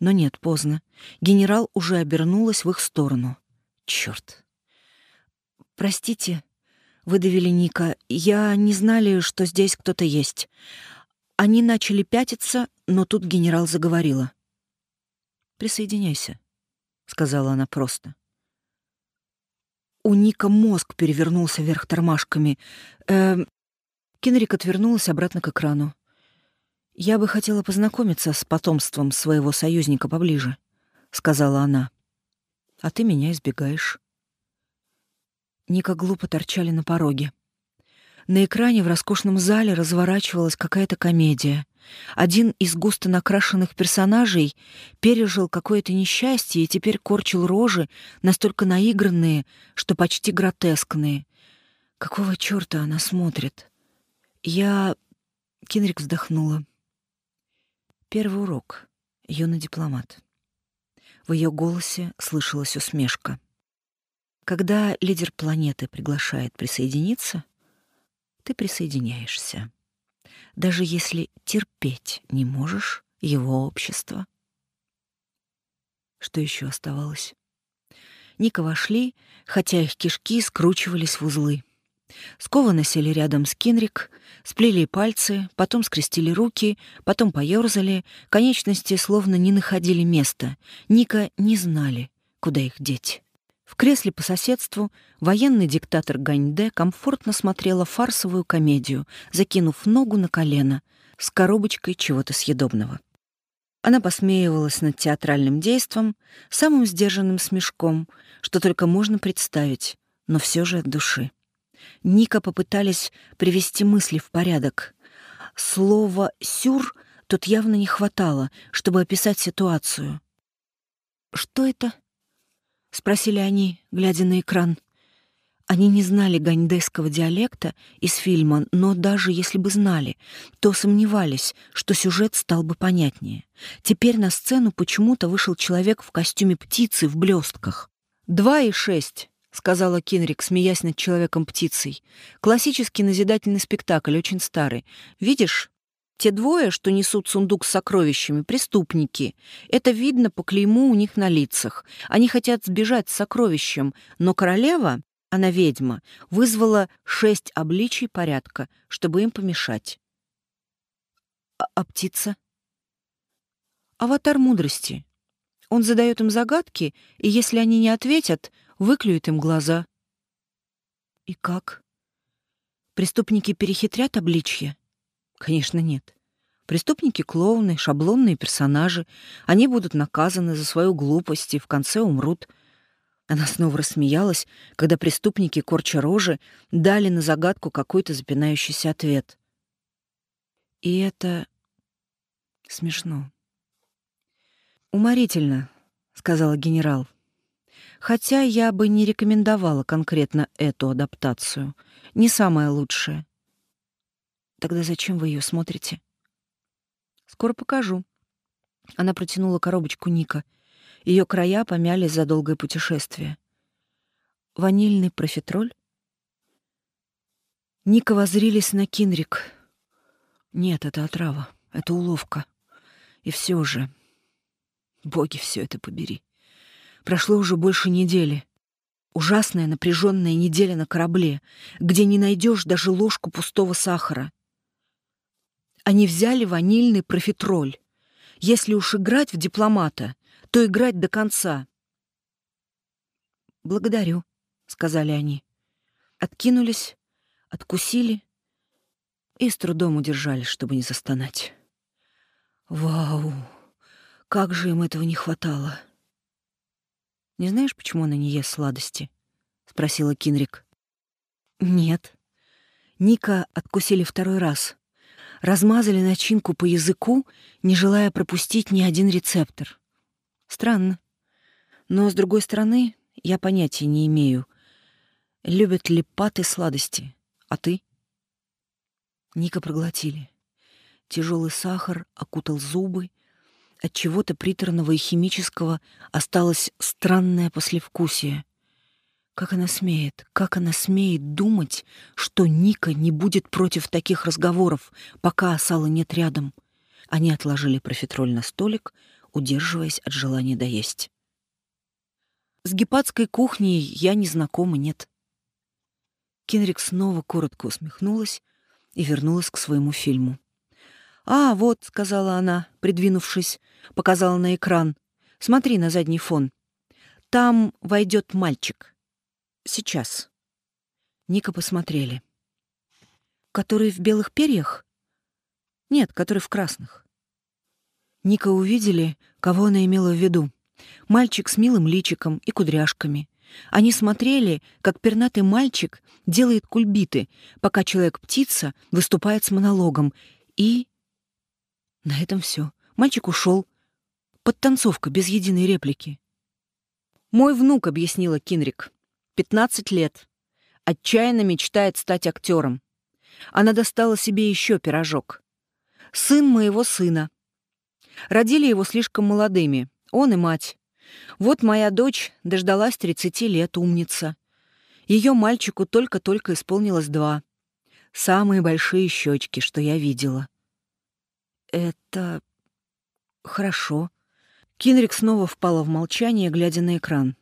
[SPEAKER 1] Но нет, поздно. Генерал уже обернулась в их сторону. Черт. «Простите», — выдавили Ника, — «я не знали, что здесь кто-то есть. Они начали пятиться, но тут генерал заговорила. «Присоединяйся», — сказала она просто. У Ника мозг перевернулся вверх тормашками. Э, Кенрик отвернулась обратно к экрану. «Я бы хотела познакомиться с потомством своего союзника поближе», — сказала она. «А ты меня избегаешь». Ника глупо торчали на пороге. На экране в роскошном зале разворачивалась какая-то комедия. Один из густо накрашенных персонажей пережил какое-то несчастье и теперь корчил рожи, настолько наигранные, что почти гротескные. Какого черта она смотрит? Я... Кинрик вздохнула. Первый урок. Юный дипломат. В ее голосе слышалась усмешка. Когда лидер планеты приглашает присоединиться, ты присоединяешься. Даже если терпеть не можешь его общество. Что еще оставалось? Ника вошли, хотя их кишки скручивались в узлы. Скованно сели рядом с Кинрик, сплели пальцы, потом скрестили руки, потом поёрзали, конечности словно не находили места. Ника не знали, куда их деть. В кресле по соседству военный диктатор Ганьде комфортно смотрела фарсовую комедию, закинув ногу на колено, с коробочкой чего-то съедобного. Она посмеивалась над театральным действом, самым сдержанным смешком, что только можно представить, но все же от души. Ника попытались привести мысли в порядок. Слова «сюр» тут явно не хватало, чтобы описать ситуацию. «Что это?» — спросили они, глядя на экран. Они не знали ганьдесского диалекта из фильма, но даже если бы знали, то сомневались, что сюжет стал бы понятнее. Теперь на сцену почему-то вышел человек в костюме птицы в блестках. «Два и шесть», — сказала Кинрик, смеясь над человеком-птицей. «Классический назидательный спектакль, очень старый. Видишь, те двое, что несут сундук с сокровищами, преступники. Это видно по клейму у них на лицах. Они хотят сбежать с сокровищем, но королева она ведьма, вызвала шесть обличий порядка, чтобы им помешать. А, а птица? Аватар мудрости. Он задает им загадки, и если они не ответят, выклюет им глаза. И как? Преступники перехитрят обличье? Конечно, нет. Преступники — клоуны, шаблонные персонажи. Они будут наказаны за свою глупость и в конце умрут — она снова рассмеялась, когда преступники, корча рожи, дали на загадку какой-то запинающийся ответ. И это смешно. «Уморительно», — сказала генерал. «Хотя я бы не рекомендовала конкретно эту адаптацию. Не самая лучшая». «Тогда зачем вы ее смотрите?» «Скоро покажу». Она протянула коробочку Ника — ее края помялись за долгое путешествие. Ванильный профитроль? Ника возрились на Кинрик. Нет, это отрава, это уловка. И все же... Боги, все это побери. Прошло уже больше недели. Ужасная напряженная неделя на корабле, где не найдешь даже ложку пустого сахара. Они взяли ванильный профитроль. Если уж играть в дипломата, то играть до конца. «Благодарю», — сказали они. Откинулись, откусили и с трудом удержались, чтобы не застонать. «Вау! Как же им этого не хватало!» «Не знаешь, почему она не ест сладости?» — спросила Кинрик. «Нет». Ника откусили второй раз. Размазали начинку по языку, не желая пропустить ни один рецептор. Странно. Но, с другой стороны, я понятия не имею, любят ли паты сладости. А ты? Ника проглотили. Тяжелый сахар окутал зубы. От чего-то приторного и химического осталось странное послевкусие. Как она смеет, как она смеет думать, что Ника не будет против таких разговоров, пока Асала нет рядом. Они отложили профитроль на столик, удерживаясь от желания доесть. С гепатской кухней я не знакома, нет. Кенрик снова коротко усмехнулась и вернулась к своему фильму. «А, вот», — сказала она, придвинувшись, показала на экран. «Смотри на задний фон. Там войдет мальчик. Сейчас». Ника посмотрели. «Который в белых перьях?» «Нет, который в красных». Ника увидели, кого она имела в виду. Мальчик с милым личиком и кудряшками. Они смотрели, как пернатый мальчик делает кульбиты, пока человек-птица выступает с монологом. И... На этом все. Мальчик ушел. Подтанцовка, без единой реплики. «Мой внук», — объяснила Кинрик. «Пятнадцать лет. Отчаянно мечтает стать актером. Она достала себе еще пирожок. Сын моего сына. Родили его слишком молодыми, он и мать. Вот моя дочь дождалась 30 лет, умница. Ее мальчику только-только исполнилось два. Самые большие щечки, что я видела. Это хорошо. Кинрик снова впала в молчание, глядя на экран.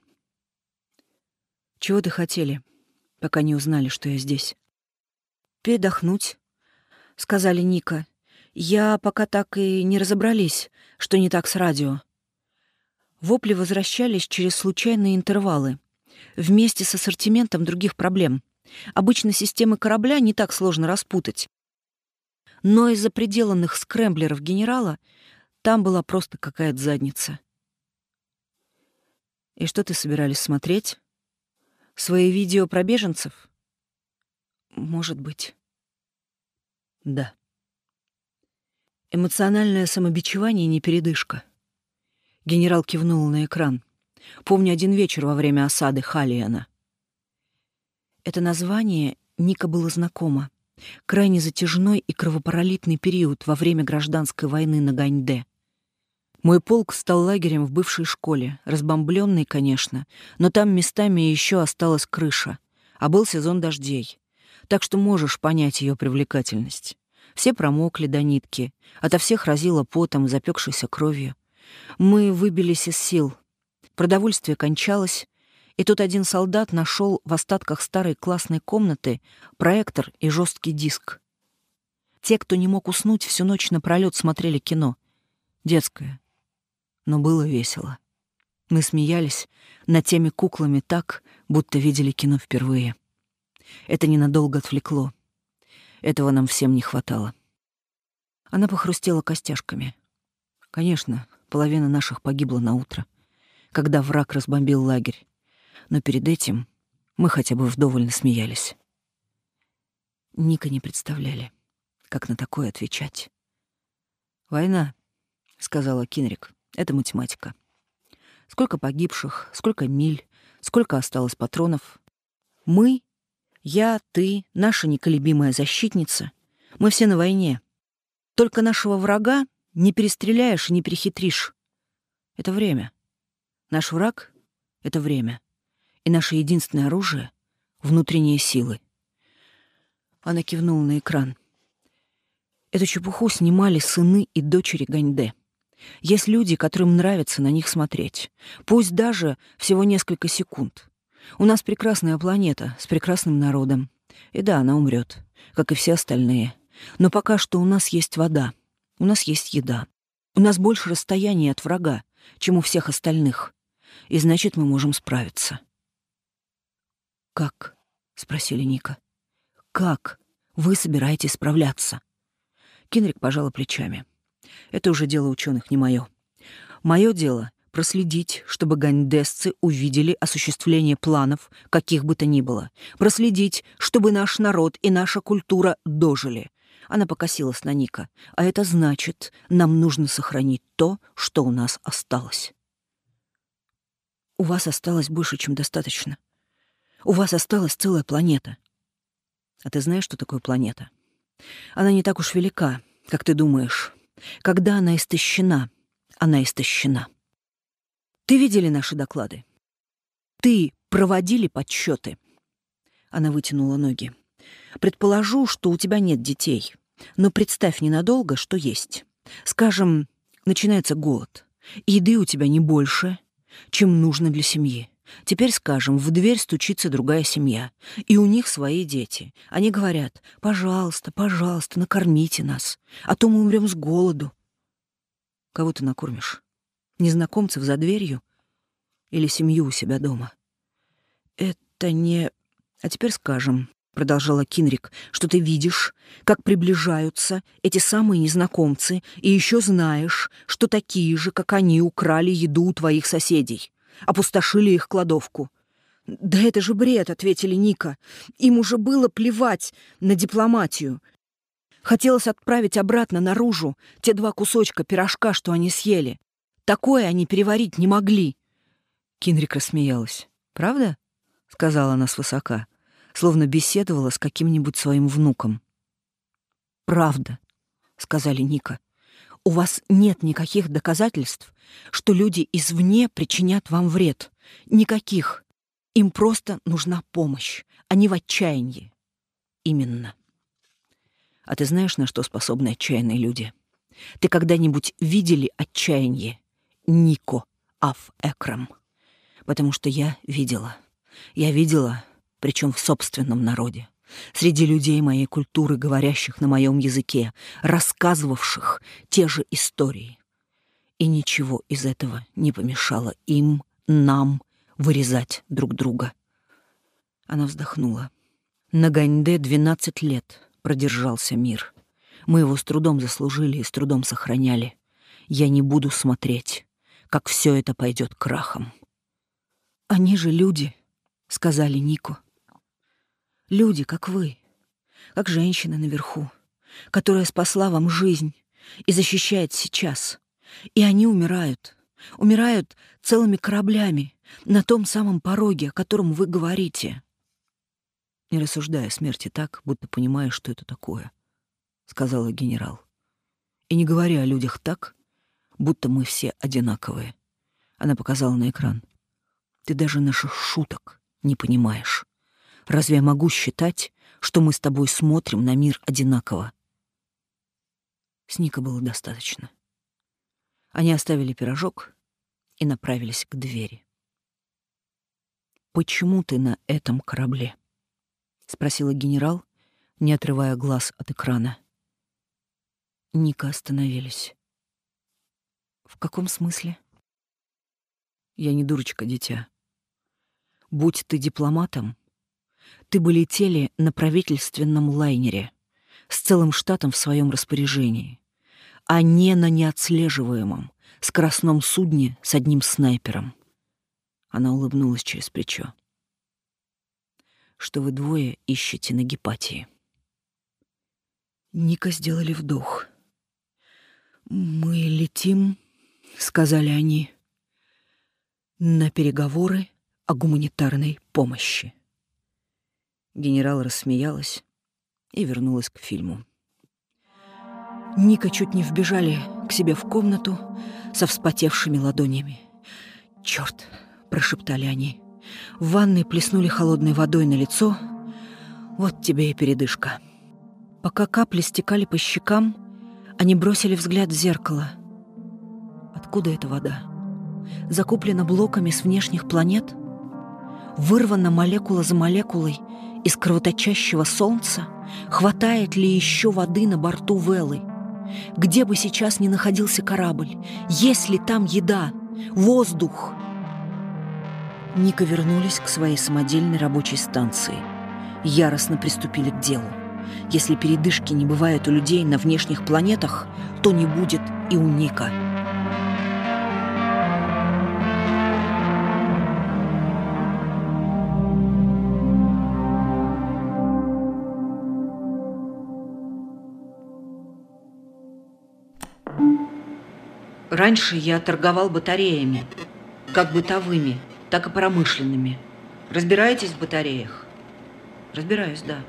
[SPEAKER 1] Чего ты хотели, пока не узнали, что я здесь? Передохнуть, сказали Ника. Я пока так и не разобрались, что не так с радио. Вопли возвращались через случайные интервалы, вместе с ассортиментом других проблем. Обычно системы корабля не так сложно распутать. Но из-за пределанных скрэмблеров генерала там была просто какая-то задница. И что ты собирались смотреть? Свои видео про беженцев? Может быть. Да. Эмоциональное самобичевание не передышка. Генерал кивнул на экран. Помню один вечер во время осады Халиана. Это название Ника было знакомо. Крайне затяжной и кровопролитный период во время гражданской войны на Ганьде. Мой полк стал лагерем в бывшей школе, разбомбленный, конечно, но там местами еще осталась крыша, а был сезон дождей. Так что можешь понять ее привлекательность. Все промокли до нитки, ото всех разило потом, запекшейся кровью. Мы выбились из сил. Продовольствие кончалось, и тут один солдат нашел в остатках старой классной комнаты проектор и жесткий диск. Те, кто не мог уснуть, всю ночь напролет смотрели кино. Детское. Но было весело. Мы смеялись над теми куклами так, будто видели кино впервые. Это ненадолго отвлекло. Этого нам всем не хватало. Она похрустела костяшками. Конечно, половина наших погибла на утро, когда враг разбомбил лагерь но перед этим мы хотя бы вдоволь насмеялись. Ника не представляли, как на такое отвечать. «Война», — сказала Кинрик, — «это математика. Сколько погибших, сколько миль, сколько осталось патронов. Мы, я, ты, наша неколебимая защитница, мы все на войне. Только нашего врага не перестреляешь и не перехитришь. Это время. Наш враг — это время и наше единственное оружие — внутренние силы. Она кивнула на экран. Эту чепуху снимали сыны и дочери Ганьде. Есть люди, которым нравится на них смотреть. Пусть даже всего несколько секунд. У нас прекрасная планета с прекрасным народом. И да, она умрет, как и все остальные. Но пока что у нас есть вода, у нас есть еда. У нас больше расстояния от врага, чем у всех остальных. И значит, мы можем справиться. «Как?» — спросили Ника. «Как вы собираетесь справляться?» Кинрик пожала плечами. «Это уже дело ученых, не мое. Мое дело — проследить, чтобы гандесцы увидели осуществление планов, каких бы то ни было. Проследить, чтобы наш народ и наша культура дожили. Она покосилась на Ника. А это значит, нам нужно сохранить то, что у нас осталось. У вас осталось больше, чем достаточно. У вас осталась целая планета. А ты знаешь, что такое планета? Она не так уж велика, как ты думаешь. Когда она истощена, она истощена. Ты видели наши доклады? Ты проводили подсчеты? Она вытянула ноги. Предположу, что у тебя нет детей, но представь ненадолго, что есть. Скажем, начинается голод. Еды у тебя не больше, чем нужно для семьи. Теперь, скажем, в дверь стучится другая семья, и у них свои дети. Они говорят, пожалуйста, пожалуйста, накормите нас, а то мы умрем с голоду. Кого ты накормишь? Незнакомцев за дверью? Или семью у себя дома? Это не... А теперь скажем, — продолжала Кинрик, — что ты видишь, как приближаются эти самые незнакомцы, и еще знаешь, что такие же, как они, украли еду у твоих соседей опустошили их кладовку. «Да это же бред», — ответили Ника. «Им уже было плевать на дипломатию. Хотелось отправить обратно наружу те два кусочка пирожка, что они съели. Такое они переварить не могли». Кинрик рассмеялась. «Правда?» — сказала она свысока, словно беседовала с каким-нибудь своим внуком. Правда, сказали Ника. У вас нет никаких доказательств, что люди извне причинят вам вред. Никаких. Им просто нужна помощь. Они в отчаянии. Именно. А ты знаешь, на что способны отчаянные люди? Ты когда-нибудь видели отчаяние? Нико Аф Экрам. Потому что я видела. Я видела, причем в собственном народе среди людей моей культуры, говорящих на моем языке, рассказывавших те же истории. И ничего из этого не помешало им, нам, вырезать друг друга. Она вздохнула. На Ганьде двенадцать лет продержался мир. Мы его с трудом заслужили и с трудом сохраняли. Я не буду смотреть, как все это пойдет крахом. «Они же люди», — сказали Нику. Люди, как вы, как женщина наверху, которая спасла вам жизнь и защищает сейчас. И они умирают. Умирают целыми кораблями на том самом пороге, о котором вы говорите. Не рассуждая о смерти так, будто понимаешь, что это такое, — сказала генерал. И не говоря о людях так, будто мы все одинаковые. Она показала на экран. Ты даже наших шуток не понимаешь. Разве я могу считать, что мы с тобой смотрим на мир одинаково? С Ника было достаточно. Они оставили пирожок и направились к двери. «Почему ты на этом корабле?» — спросила генерал, не отрывая глаз от экрана. Ника остановились. «В каком смысле?» «Я не дурочка, дитя. Будь ты дипломатом, ты бы летели на правительственном лайнере с целым штатом в своем распоряжении, а не на неотслеживаемом скоростном судне с одним снайпером. Она улыбнулась через плечо. Что вы двое ищете на Гепатии? Ника сделали вдох. «Мы летим», — сказали они, — «на переговоры о гуманитарной помощи». Генерал рассмеялась и вернулась к фильму. Ника чуть не вбежали к себе в комнату со вспотевшими ладонями. «Черт!» — прошептали они. В ванной плеснули холодной водой на лицо. «Вот тебе и передышка». Пока капли стекали по щекам, они бросили взгляд в зеркало. Откуда эта вода? Закуплена блоками с внешних планет? Вырвана молекула за молекулой — из кровоточащего солнца? Хватает ли еще воды на борту Веллы? Где бы сейчас ни находился корабль, есть ли там еда, воздух? Ника вернулись к своей самодельной рабочей станции. Яростно приступили к делу. Если передышки не бывают у людей на внешних планетах, то не будет и у Ника. Раньше я торговал батареями, как бытовыми, так и промышленными. Разбираетесь в батареях? Разбираюсь, да.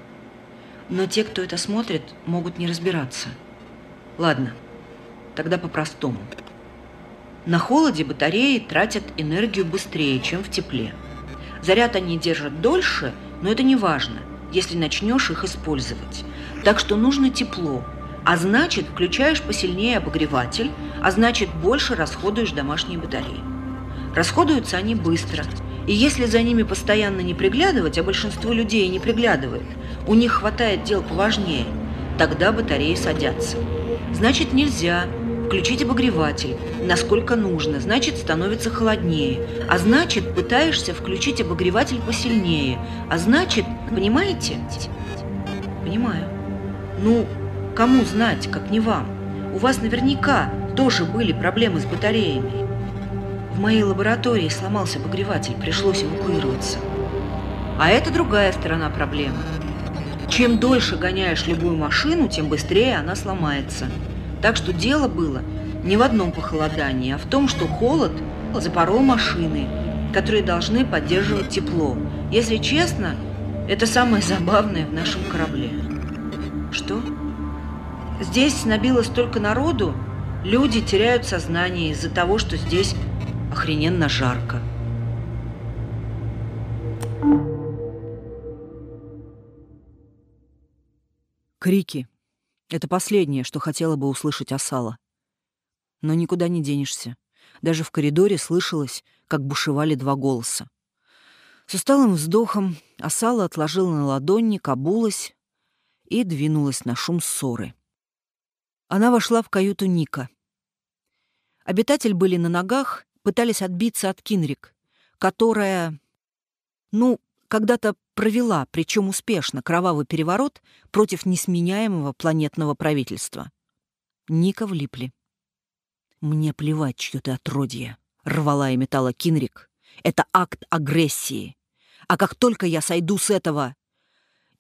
[SPEAKER 1] Но те, кто это смотрит, могут не разбираться. Ладно, тогда по-простому. На холоде батареи тратят энергию быстрее, чем в тепле. Заряд они держат дольше, но это не важно, если начнешь их использовать. Так что нужно тепло, а значит, включаешь посильнее обогреватель, а значит, больше расходуешь домашние батареи. Расходуются они быстро. И если за ними постоянно не приглядывать, а большинство людей не приглядывает, у них хватает дел поважнее, тогда батареи садятся. Значит, нельзя включить обогреватель, насколько нужно, значит, становится холоднее. А значит, пытаешься включить обогреватель посильнее. А значит, понимаете? Понимаю. Ну, Кому знать, как не вам? У вас наверняка тоже были проблемы с батареями. В моей лаборатории сломался обогреватель, пришлось эвакуироваться. А это другая сторона проблемы. Чем дольше гоняешь любую машину, тем быстрее она сломается. Так что дело было не в одном похолодании, а в том, что холод запорол машины, которые должны поддерживать тепло. Если честно, это самое забавное в нашем корабле. Что? Здесь набило столько народу, люди теряют сознание из-за того, что здесь охрененно жарко. Крики. Это последнее, что хотела бы услышать Асала. Но никуда не денешься. Даже в коридоре слышалось, как бушевали два голоса. С усталым вздохом Асала отложила на ладонник, обулась и двинулась на шум ссоры. Она вошла в каюту Ника. Обитатели были на ногах, пытались отбиться от Кинрик, которая, ну, когда-то провела, причем успешно, кровавый переворот против несменяемого планетного правительства. Ника влипли. «Мне плевать, чье ты отродье», — рвала и металла Кинрик. «Это акт агрессии. А как только я сойду с этого...»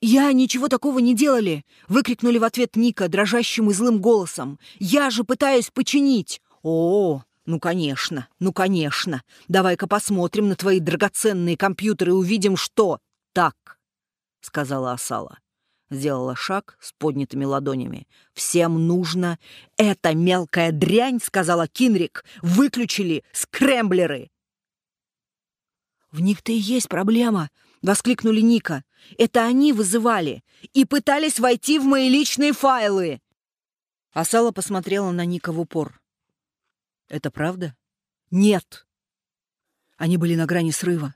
[SPEAKER 1] «Я ничего такого не делали!» — выкрикнули в ответ Ника дрожащим и злым голосом. «Я же пытаюсь починить!» «О, ну, конечно, ну, конечно. Давай-ка посмотрим на твои драгоценные компьютеры и увидим, что...» «Так», — сказала Асала. Сделала шаг с поднятыми ладонями. «Всем нужно...» «Эта мелкая дрянь», — сказала Кинрик, — «выключили скрэмблеры». «В них-то и есть проблема», — воскликнули Ника. «Это они вызывали и пытались войти в мои личные файлы». Асала посмотрела на Ника в упор. «Это правда?» «Нет». Они были на грани срыва.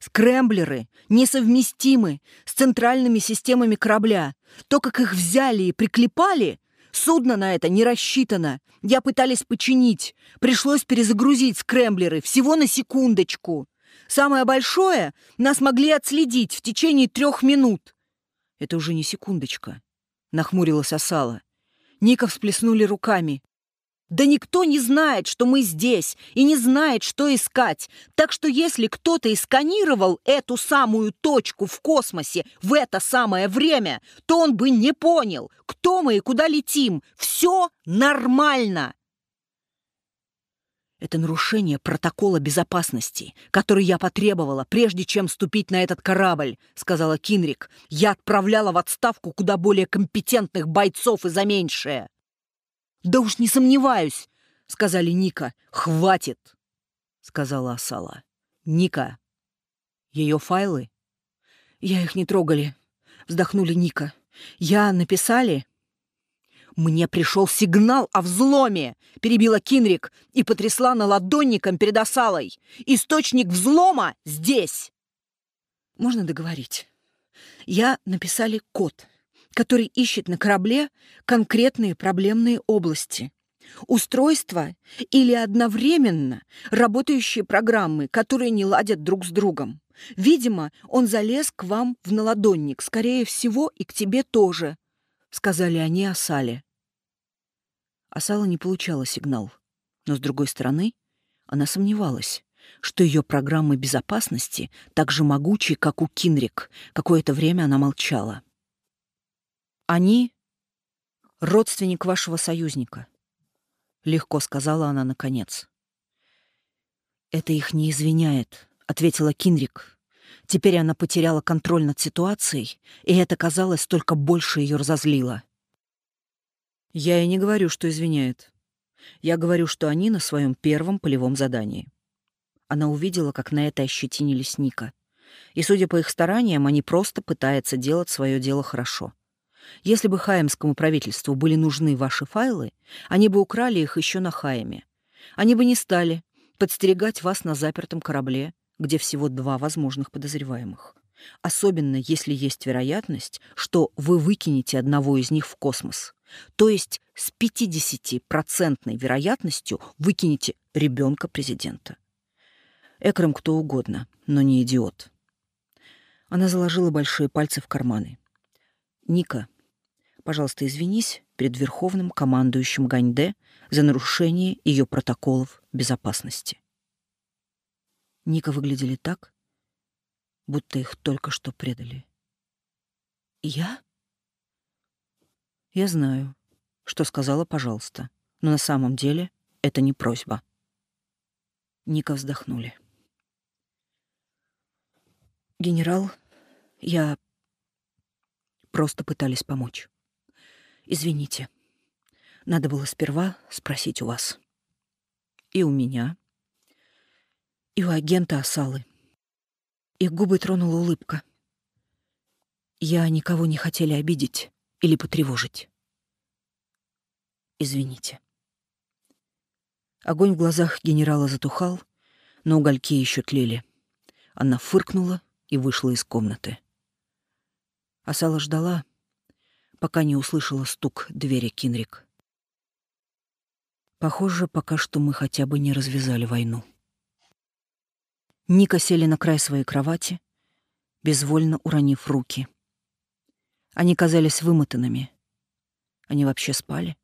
[SPEAKER 1] Скрэмблеры несовместимы с центральными системами корабля. То, как их взяли и приклепали, судно на это не рассчитано. Я пытались починить. Пришлось перезагрузить скрэмблеры всего на секундочку. Самое большое нас могли отследить в течение трех минут. Это уже не секундочка, нахмурилась Асала. Ника всплеснули руками. Да никто не знает, что мы здесь, и не знает, что искать. Так что если кто-то и сканировал эту самую точку в космосе в это самое время, то он бы не понял, кто мы и куда летим. Все нормально. Это нарушение протокола безопасности, который я потребовала, прежде чем ступить на этот корабль, сказала Кинрик. Я отправляла в отставку куда более компетентных бойцов и за меньшее. «Да уж не сомневаюсь», — сказали Ника. «Хватит», — сказала Асала. «Ника, ее файлы?» «Я их не трогали», — вздохнули Ника. «Я написали?» «Мне пришел сигнал о взломе!» — перебила Кинрик и потрясла на ладонником перед Асалой. «Источник взлома здесь!» «Можно договорить?» «Я написали код» который ищет на корабле конкретные проблемные области. Устройства или одновременно работающие программы, которые не ладят друг с другом. Видимо, он залез к вам в наладонник, скорее всего, и к тебе тоже, — сказали они Асале. Асала не получала сигнал, но, с другой стороны, она сомневалась, что ее программы безопасности так же могучи, как у Кинрик. Какое-то время она молчала. Они — родственник вашего союзника, — легко сказала она наконец. Это их не извиняет, — ответила Кинрик. Теперь она потеряла контроль над ситуацией, и это, казалось, только больше ее разозлило. Я и не говорю, что извиняет. Я говорю, что они на своем первом полевом задании. Она увидела, как на это ощетинились Ника. И, судя по их стараниям, они просто пытаются делать свое дело хорошо. Если бы хаемскому правительству были нужны ваши файлы, они бы украли их еще на Хайме. Они бы не стали подстерегать вас на запертом корабле, где всего два возможных подозреваемых. Особенно если есть вероятность, что вы выкинете одного из них в космос. То есть с 50% вероятностью выкинете ребенка президента. Экрам кто угодно, но не идиот. Она заложила большие пальцы в карманы. «Ника, Пожалуйста, извинись перед верховным командующим Ганьде за нарушение ее протоколов безопасности. Ника выглядели так, будто их только что предали. Я? Я знаю, что сказала «пожалуйста», но на самом деле это не просьба. Ника вздохнули. «Генерал, я просто пытались помочь. Извините. Надо было сперва спросить у вас. И у меня, и у агента Асалы. Их губы тронула улыбка. Я никого не хотели обидеть или потревожить. Извините. Огонь в глазах генерала затухал, но угольки еще тлели. Она фыркнула и вышла из комнаты. Асала ждала, пока не услышала стук двери Кинрик. Похоже, пока что мы хотя бы не развязали войну. Ника сели на край своей кровати, безвольно уронив руки. Они казались вымотанными. Они вообще спали?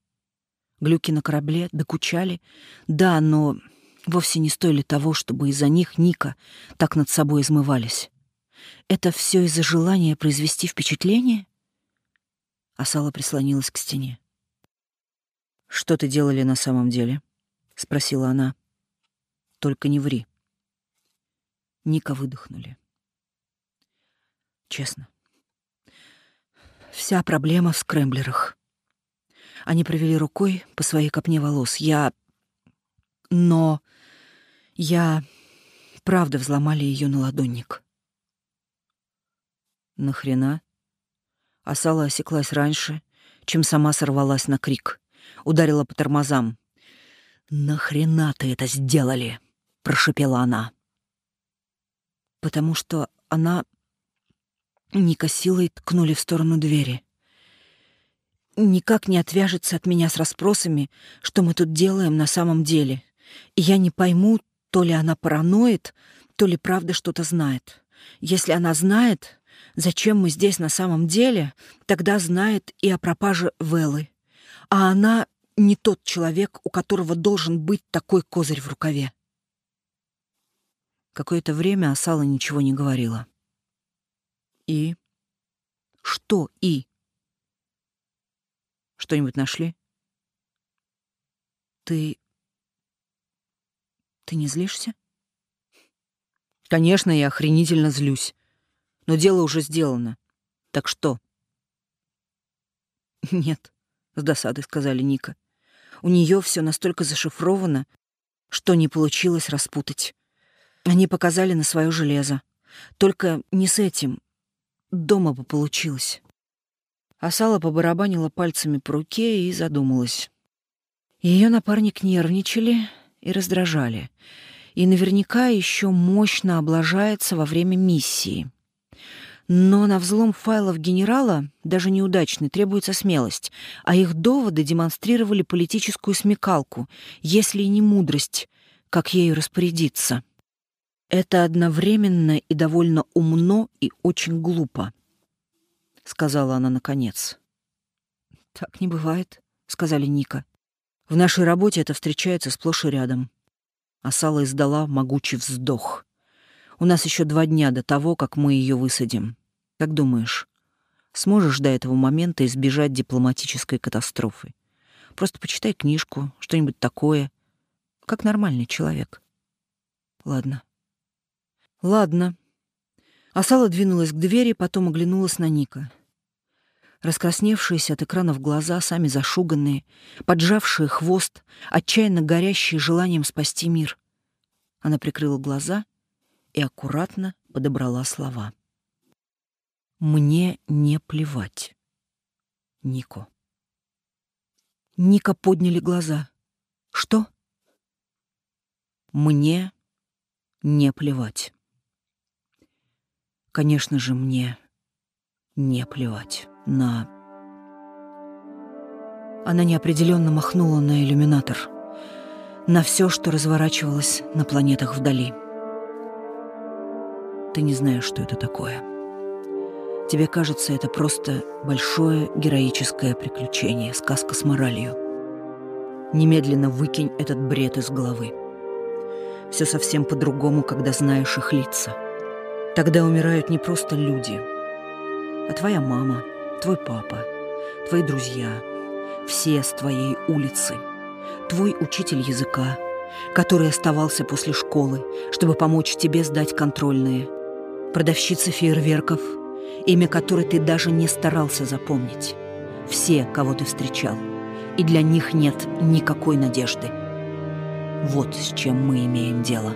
[SPEAKER 1] Глюки на корабле докучали? Да, но вовсе не стоили того, чтобы из-за них Ника так над собой измывались. Это все из-за желания произвести впечатление? Асала прислонилась к стене. «Что ты делали на самом деле?» — спросила она. «Только не ври». Ника выдохнули. Честно. Вся проблема в скрэмблерах. Они провели рукой по своей копне волос. Я... Но... Я... Правда взломали ее на ладонник. Нахрена? Асала осеклась раньше, чем сама сорвалась на крик. Ударила по тормозам. «Нахрена ты это сделали?» — прошепела она потому что она... Ника силой ткнули в сторону двери. Никак не отвяжется от меня с расспросами, что мы тут делаем на самом деле. И я не пойму, то ли она параноид, то ли правда что-то знает. Если она знает, зачем мы здесь на самом деле, тогда знает и о пропаже Веллы. А она не тот человек, у которого должен быть такой козырь в рукаве. Какое-то время Асала ничего не говорила. «И? Что «и»?» «Что-нибудь нашли?» «Ты... ты не злишься?» «Конечно, я охренительно злюсь. Но дело уже сделано. Так что?» «Нет», — с досадой сказали Ника. «У нее все настолько зашифровано, что не получилось распутать. Они показали на свое железо. Только не с этим. Дома бы получилось. Асала побарабанила пальцами по руке и задумалась. Ее напарник нервничали и раздражали. И наверняка еще мощно облажается во время миссии. Но на взлом файлов генерала, даже неудачный, требуется смелость, а их доводы демонстрировали политическую смекалку, если и не мудрость, как ею распорядиться. Это одновременно и довольно умно и очень глупо, сказала она наконец. Так не бывает, сказали Ника. В нашей работе это встречается сплошь и рядом. Асала издала могучий вздох. У нас еще два дня до того, как мы ее высадим. Как думаешь, сможешь до этого момента избежать дипломатической катастрофы? Просто почитай книжку, что-нибудь такое, как нормальный человек. Ладно. «Ладно». Асала двинулась к двери, потом оглянулась на Ника. Раскрасневшиеся от экранов глаза, сами зашуганные, поджавшие хвост, отчаянно горящие желанием спасти мир. Она прикрыла глаза и аккуратно подобрала слова. «Мне не плевать, Нико». Ника подняли глаза. «Что?» «Мне не плевать». Конечно же, мне не плевать на... Она неопределенно махнула на иллюминатор, на все, что разворачивалось на планетах вдали. Ты не знаешь, что это такое. Тебе кажется, это просто большое героическое приключение, сказка с моралью. Немедленно выкинь этот бред из головы. Все совсем по-другому, когда знаешь их лица — Тогда умирают не просто люди, а твоя мама, твой папа, твои друзья, все с твоей улицы, твой учитель языка, который оставался после школы, чтобы помочь тебе сдать контрольные, продавщица фейерверков, имя которой ты даже не старался запомнить, все, кого ты встречал, и для них нет никакой надежды. Вот с чем мы имеем дело.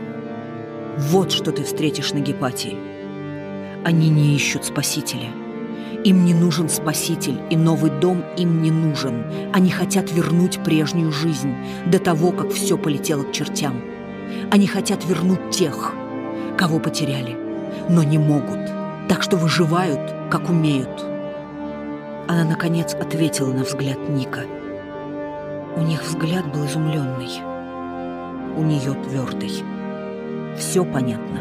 [SPEAKER 1] Вот что ты встретишь на Гепатии. Они не ищут спасителя. Им не нужен спаситель, и новый дом им не нужен. Они хотят вернуть прежнюю жизнь до того, как все полетело к чертям. Они хотят вернуть тех, кого потеряли, но не могут, так что выживают, как умеют. Она, наконец, ответила на взгляд Ника. У них взгляд был изумленный, у нее твердый. Все понятно.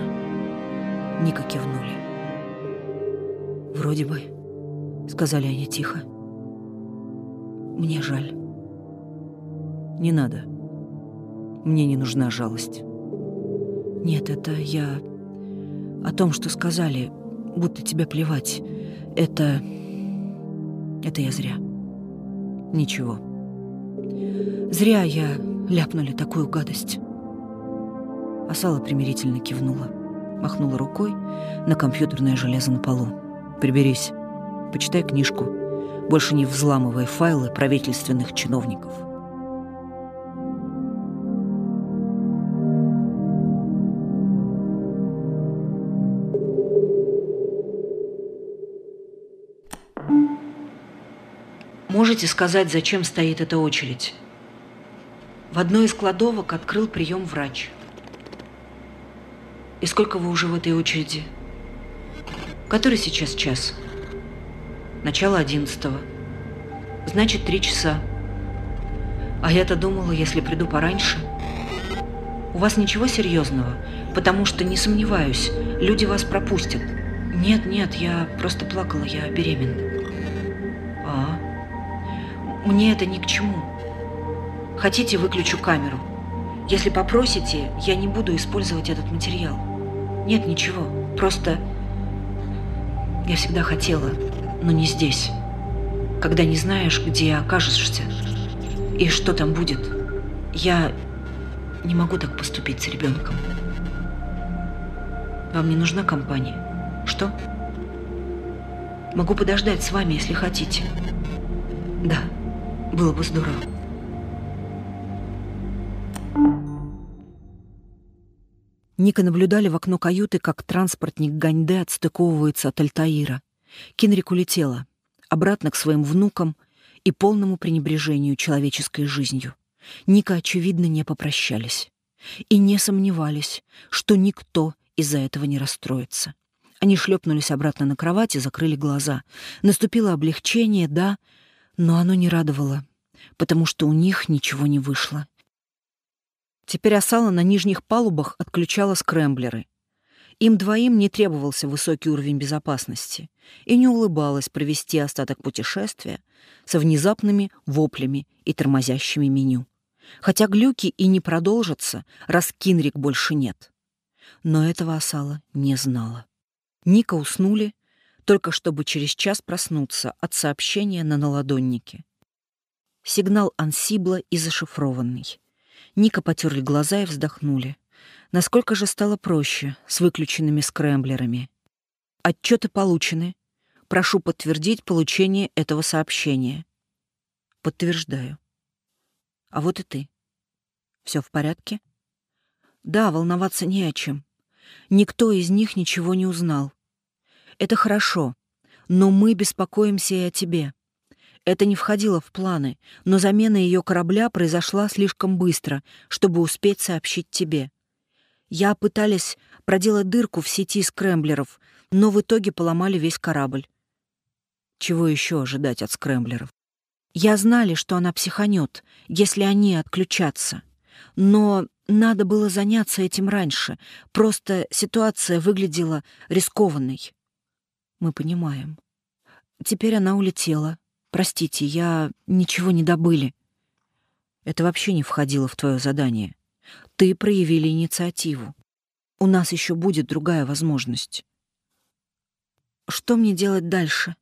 [SPEAKER 1] Ника кивнули. «Вроде бы», — сказали они тихо. «Мне жаль». «Не надо. Мне не нужна жалость». «Нет, это я о том, что сказали, будто тебе плевать. Это... это я зря. Ничего. Зря я ляпнули такую гадость». Асала примирительно кивнула, махнула рукой на компьютерное железо на полу. «Приберись, почитай книжку, больше не взламывай файлы правительственных чиновников». Можете сказать, зачем стоит эта очередь? В одной из кладовок открыл прием врач. И сколько вы уже в этой очереди? Который сейчас час? Начало одиннадцатого. Значит, три часа. А я-то думала, если приду пораньше. У вас ничего серьезного, потому что, не сомневаюсь, люди вас пропустят. Нет, нет, я просто плакала, я беременна. А, мне это ни к чему. Хотите, выключу камеру. Если попросите, я не буду использовать этот материал. Нет, ничего. Просто я всегда хотела, но не здесь. Когда не знаешь, где окажешься и что там будет, я не могу так поступить с ребенком. Вам не нужна компания? Что? Могу подождать с вами, если хотите. Да, было бы здорово. Ника наблюдали в окно каюты, как транспортник Ганьде отстыковывается от Альтаира. Кинрик улетела, обратно к своим внукам и полному пренебрежению человеческой жизнью. Ника, очевидно, не попрощались. И не сомневались, что никто из-за этого не расстроится. Они шлепнулись обратно на кровать и закрыли глаза. Наступило облегчение, да, но оно не радовало, потому что у них ничего не вышло. Теперь Асала на нижних палубах отключала скрэмблеры. Им двоим не требовался высокий уровень безопасности и не улыбалось провести остаток путешествия со внезапными воплями и тормозящими меню. Хотя глюки и не продолжатся, раз Кинрик больше нет. Но этого Асала не знала. Ника уснули, только чтобы через час проснуться от сообщения на наладоннике. Сигнал Ансибла и зашифрованный. Ника потерли глаза и вздохнули. Насколько же стало проще с выключенными скрэмблерами. Отчеты получены. Прошу подтвердить получение этого сообщения. Подтверждаю. А вот и ты. Все в порядке? Да, волноваться не о чем. Никто из них ничего не узнал. Это хорошо, но мы беспокоимся и о тебе. Это не входило в планы, но замена ее корабля произошла слишком быстро, чтобы успеть сообщить тебе. Я пытались проделать дырку в сети скрэмблеров, но в итоге поломали весь корабль. Чего еще ожидать от скрэмблеров? Я знали, что она психанет, если они отключатся. Но надо было заняться этим раньше. Просто ситуация выглядела рискованной. Мы понимаем. Теперь она улетела, Простите, я ничего не добыли. Это вообще не входило в твое задание. Ты проявили инициативу. У нас еще будет другая возможность. Что мне делать дальше?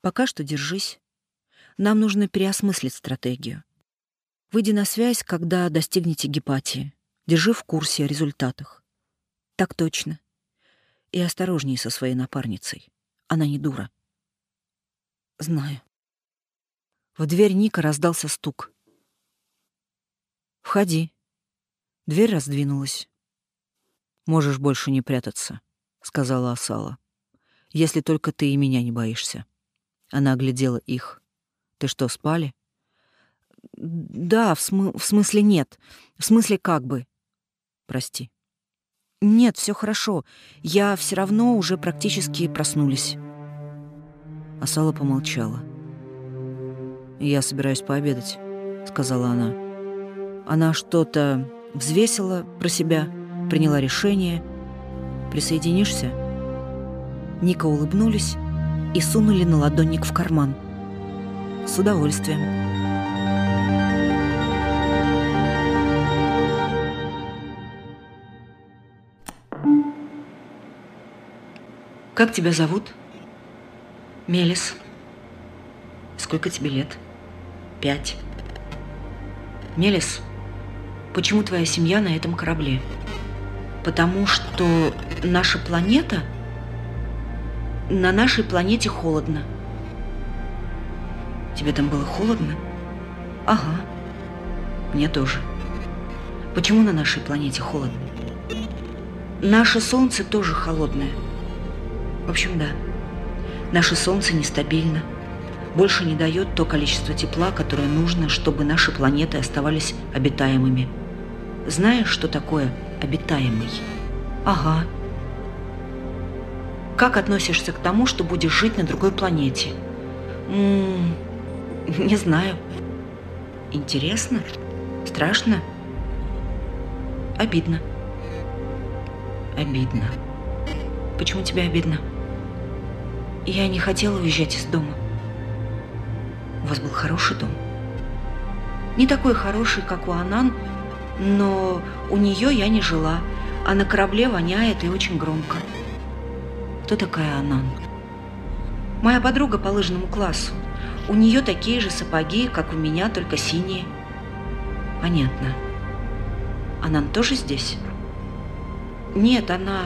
[SPEAKER 1] Пока что держись. Нам нужно переосмыслить стратегию. Выйди на связь, когда достигнете гепатии. Держи в курсе о результатах. Так точно. И осторожней со своей напарницей. Она не дура. Знаю. В дверь Ника раздался стук. «Входи». Дверь раздвинулась. «Можешь больше не прятаться», — сказала Асала. «Если только ты и меня не боишься». Она оглядела их. «Ты что, спали?» «Да, в, смы в смысле нет. В смысле как бы». «Прости». «Нет, все хорошо. Я все равно уже практически проснулись». Асала помолчала. «Я собираюсь пообедать», — сказала она. Она что-то взвесила про себя, приняла решение. «Присоединишься?» Ника улыбнулись и сунули на ладонник в карман. «С удовольствием». «Как тебя зовут?» «Мелис». «Сколько тебе лет?» «Пять». «Мелис, почему твоя семья на этом корабле?» «Потому что наша планета...» «На нашей планете холодно». «Тебе там было холодно?» «Ага. Мне тоже». «Почему на нашей планете холодно?» «Наше Солнце тоже холодное». В общем, да. Наше Солнце нестабильно. Больше не дает то количество тепла, которое нужно, чтобы наши планеты оставались обитаемыми. Знаешь, что такое обитаемый? Ага. Как относишься к тому, что будешь жить на другой планете? М -м, не знаю. Интересно? Страшно? Обидно. Обидно. Почему тебе обидно? Я не хотела уезжать из дома. У вас был хороший дом. Не такой хороший, как у Анан, но у нее я не жила, а на корабле воняет и очень громко. Кто такая Анан? Моя подруга по лыжному классу. У нее такие же сапоги, как у меня, только синие. Понятно. Анан тоже здесь? Нет, она...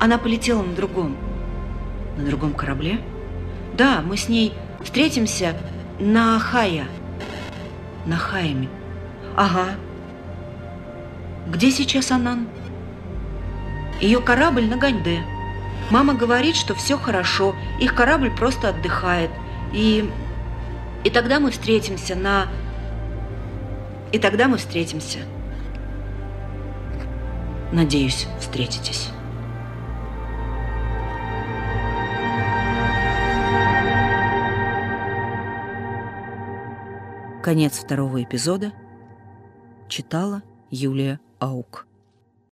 [SPEAKER 1] Она полетела на другом. На другом корабле? Да, мы с ней встретимся на Хая. На Хайме. Ага. Где сейчас Анан? Ее корабль на Ганьде. Мама говорит, что все хорошо, их корабль просто отдыхает. И... И тогда мы встретимся на... И тогда мы встретимся. Надеюсь, встретитесь. Конец второго эпизода. Читала Юлия Аук.